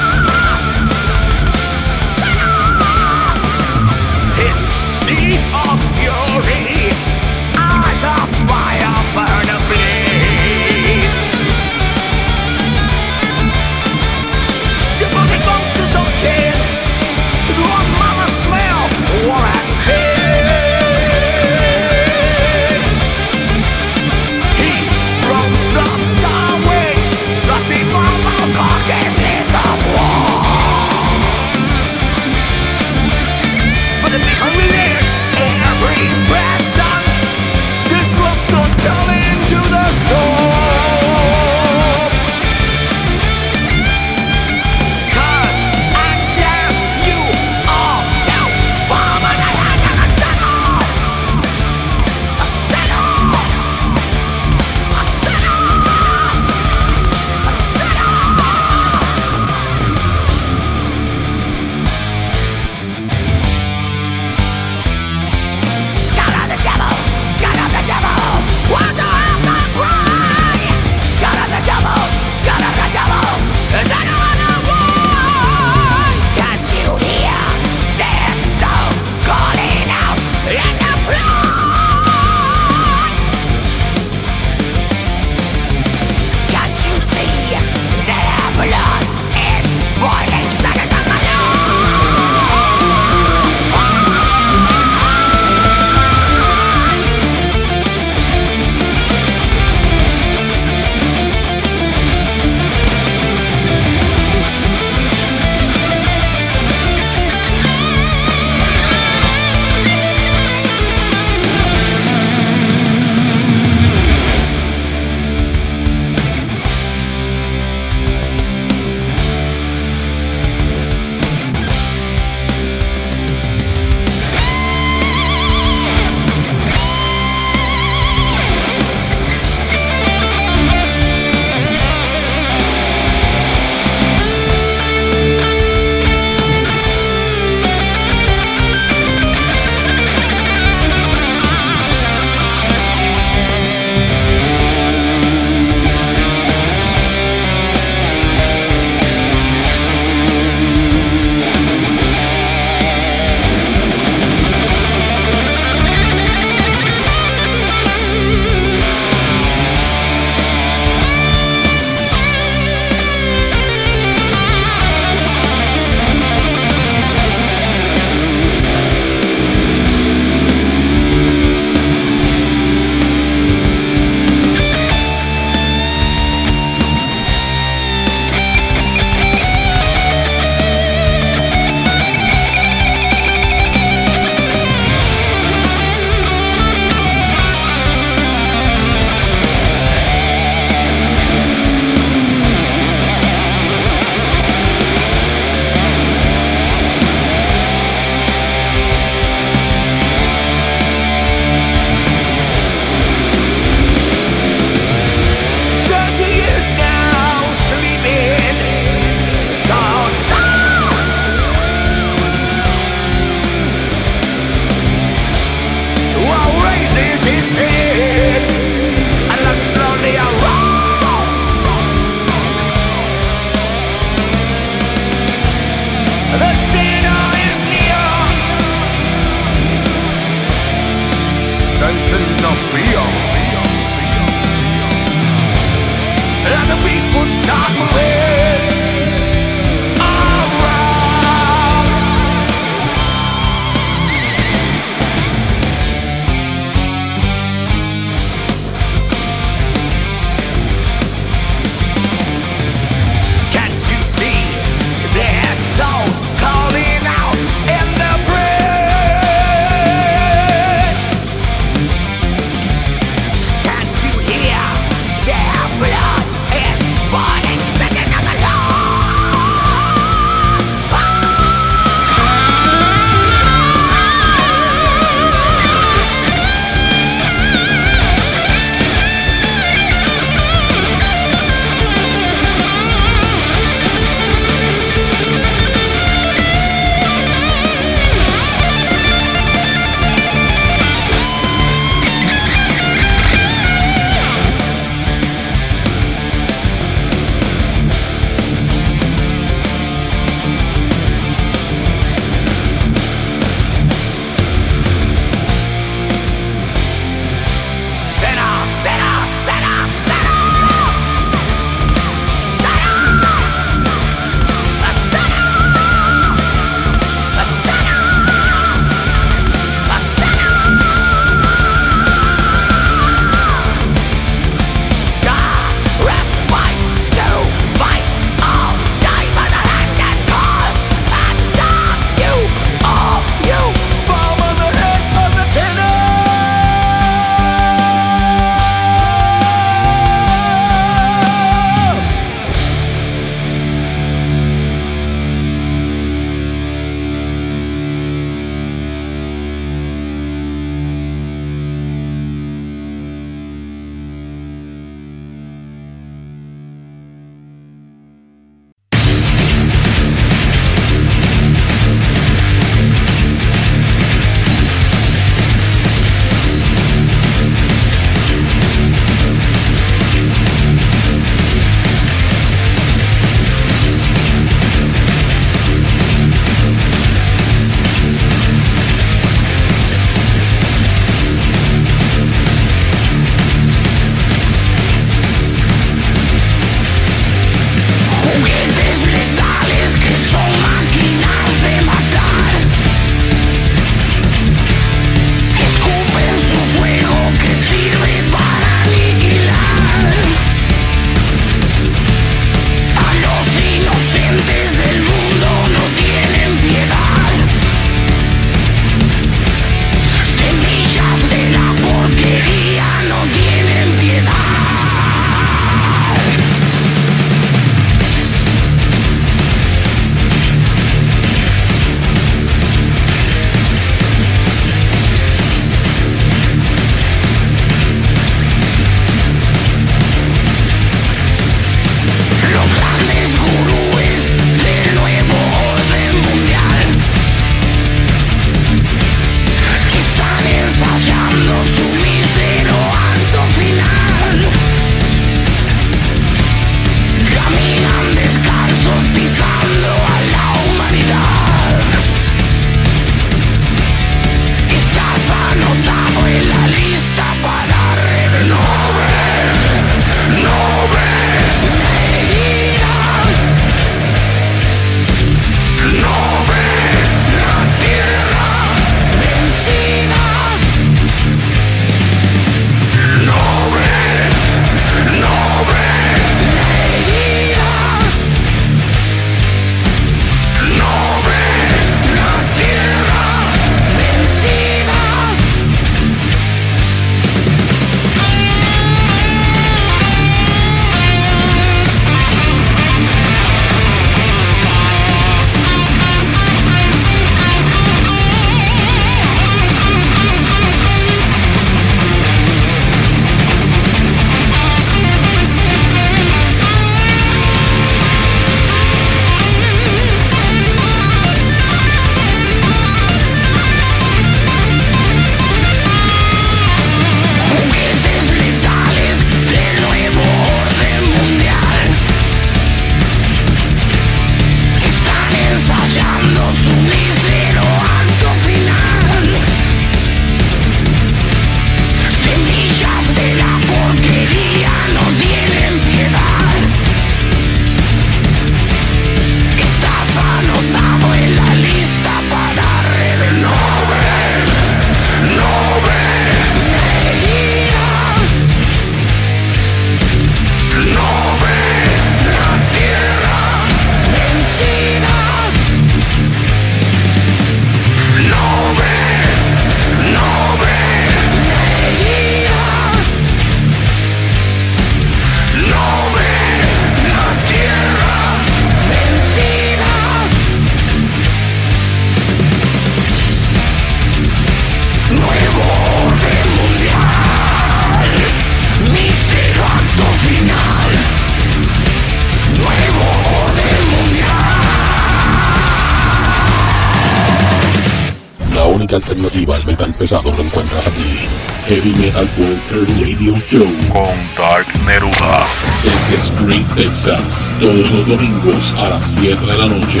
Pesado lo encuentras aquí. Heavy Metal Bunker Radio Show con Dark Neruda. Desde Spring, Texas, todos los domingos a las 7 de la noche.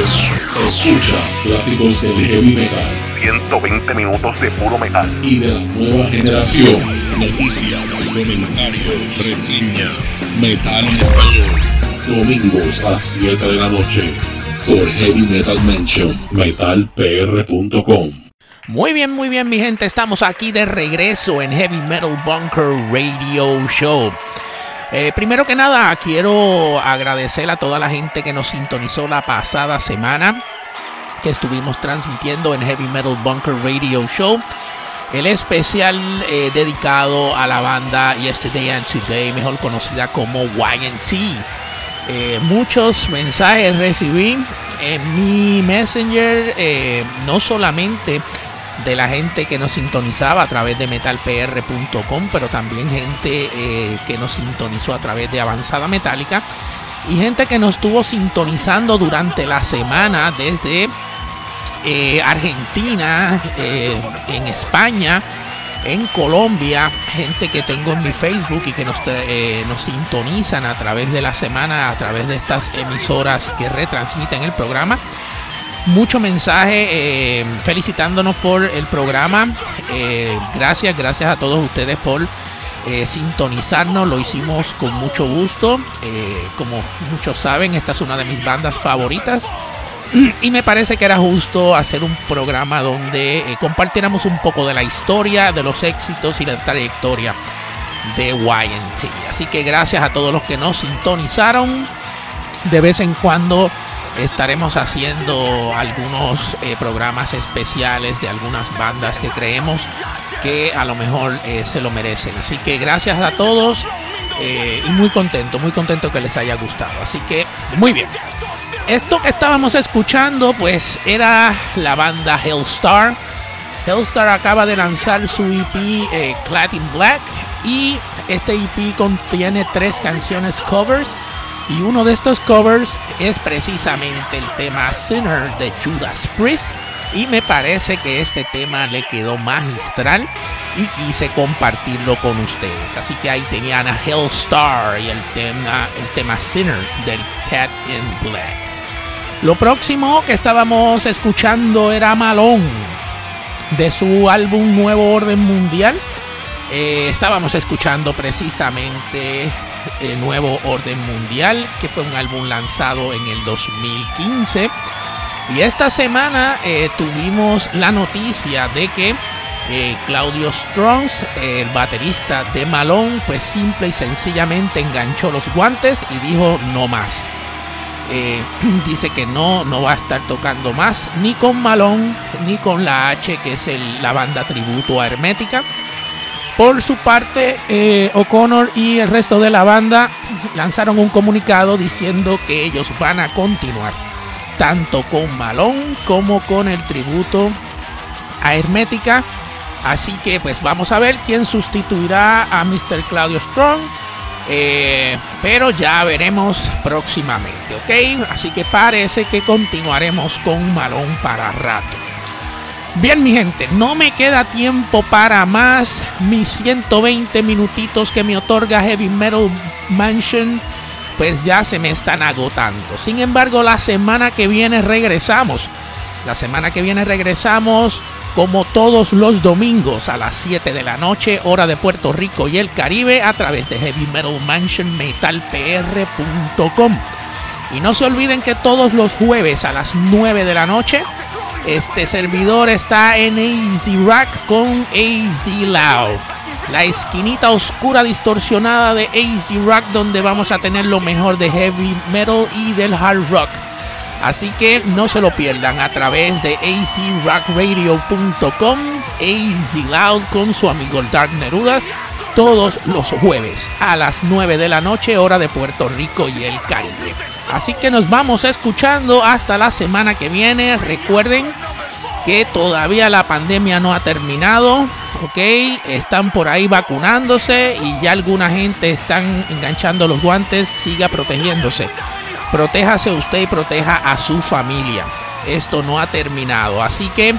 Escuchas clásicos del heavy metal. 120 minutos de puro metal. Y de la nueva generación. Noticias, comentarios, reseñas, metal en español. Domingos a las 7 de la noche. Por Heavy Metal Mansion, metalpr.com. Muy bien, muy bien, mi gente. Estamos aquí de regreso en Heavy Metal Bunker Radio Show. Eh, primero que nada, quiero agradecer a toda la gente que nos sintonizó la pasada semana que estuvimos transmitiendo en Heavy Metal Bunker Radio Show. El especial eh, dedicado a la banda Yesterday and Today, mejor conocida como YNT. Eh, muchos mensajes recibí en mi Messenger, no solamente de la gente que nos sintonizaba a través de metalpr.com, pero también gente eh, que nos sintonizó a través de Avanzada Metálica y gente que nos estuvo sintonizando durante la semana desde Argentina, en España en Colombia, gente que tengo en mi Facebook y que eh, nos sintonizan a través de la semana, a través de estas emisoras que retransmiten el programa. Mucho mensaje eh, felicitándonos por el programa. Eh, gracias, gracias a todos ustedes por sintonizarnos. Lo hicimos con mucho gusto. como muchos saben, esta es una de mis bandas favoritas. Y me parece que era justo hacer un programa donde eh, compartiéramos un poco de la historia, de los éxitos y la trayectoria de YNT. Así que gracias a todos los que nos sintonizaron. De vez en cuando estaremos haciendo algunos eh, programas especiales de algunas bandas que creemos que a lo mejor eh, se lo merecen. Así que gracias a todos y muy contento, muy contento que les haya gustado. Así que muy bien. Esto que estábamos escuchando, pues era la banda Hellstar. Hellstar acaba de lanzar su EP eh, Clad in Black y este EP contiene tres canciones covers y uno de estos covers es precisamente el tema Sinner de Judas Priest y me parece que este tema le quedó magistral y quise compartirlo con ustedes. Así que ahí tenían a Hellstar y el tema, el tema Sinner del Cat in Black. Lo próximo que estábamos escuchando era Malón, de su álbum Nuevo Orden Mundial. Eh, estábamos escuchando precisamente el Nuevo Orden Mundial, que fue un álbum lanzado en el 2015. Y esta semana eh, tuvimos la noticia de que eh, Claudio Strongs, el baterista de Malón, pues simple y sencillamente enganchó los guantes y dijo no más. Eh, *clears throat* dice que no, no va a estar tocando más ni con Malón ni con la H, que es la banda tributo a Hermética. Por su parte, eh, O'Connor y el resto de la banda lanzaron un comunicado diciendo que ellos van a continuar tanto con Malón como con el tributo a Hermética. Así que pues vamos a ver quién sustituirá a Mr. Claudio Strong eh, pero ya veremos próximamente, ¿ok? Así que parece que continuaremos con Malón para rato. Bien, mi gente, no me queda tiempo para más. Mis 120 minutitos que me otorga Heavy Metal Mansion, pues ya se me están agotando. Sin embargo, la semana que viene regresamos. La semana que viene regresamos como todos los domingos a las 7 de la noche, hora de Puerto Rico y el Caribe, a través de Heavy Metal Mansion metalpr.com. Y no se olviden que todos los jueves a las 9 de la noche, este servidor está en AZ Rock con AZ Loud. La esquinita oscura distorsionada de AZ Rock donde vamos a tener lo mejor de heavy metal y del hard rock Así que no se lo pierdan a través de azrockradio.com, AZ Loud con su amigo Dark Nerudas, todos los jueves a las 9 de la noche, hora de Puerto Rico y el Caribe. Así que nos vamos escuchando hasta la semana que viene. Recuerden que todavía la pandemia no ha terminado, ¿ok? Están por ahí vacunándose y ya alguna gente están enganchando los guantes, siga protegiéndose. Protéjase usted y proteja a su familia. Esto no ha terminado. Así que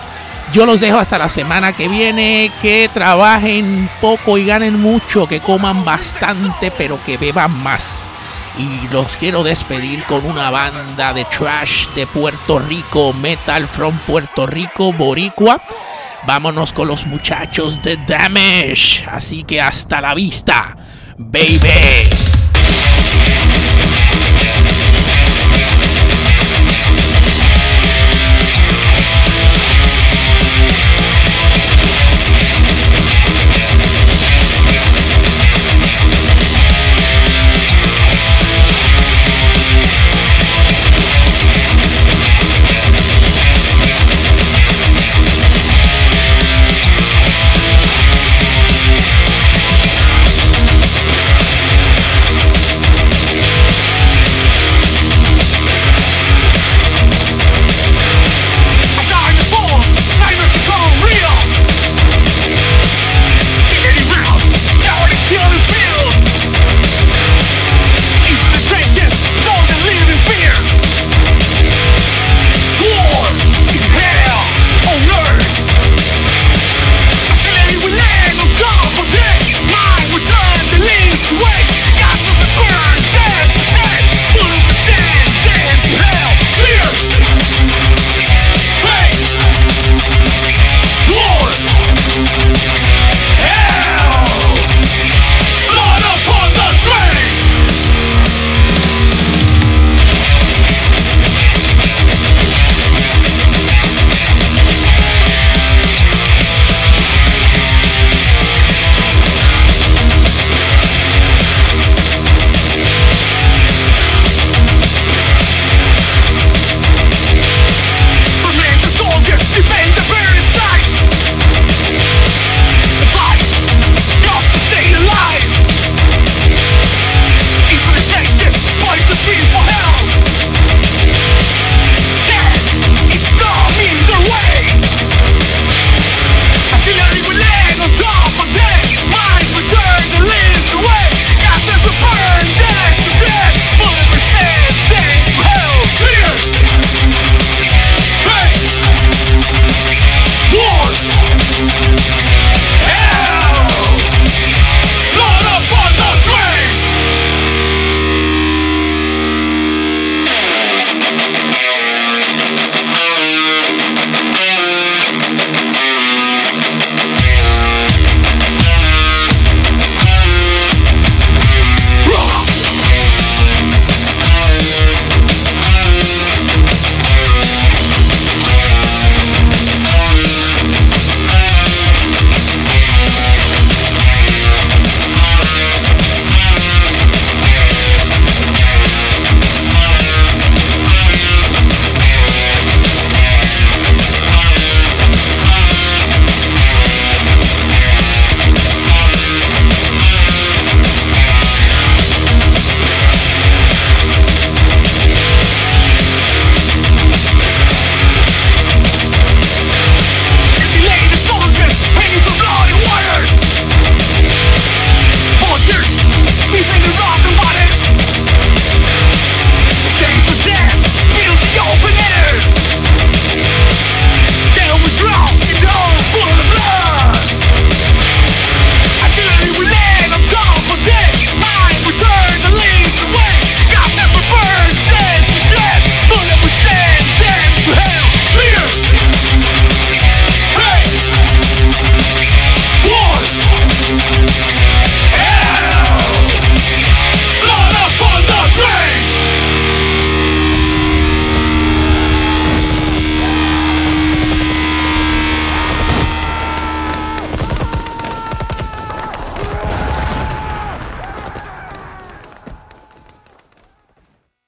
Yo los dejo hasta la semana que viene. Que trabajen poco y ganen mucho. Que coman bastante, pero que beban más. Y los quiero despedir con una banda de trash de Puerto Rico, Metal from Puerto Rico, Boricua. Vámonos con los muchachos de Damage. Así que hasta la vista, baby.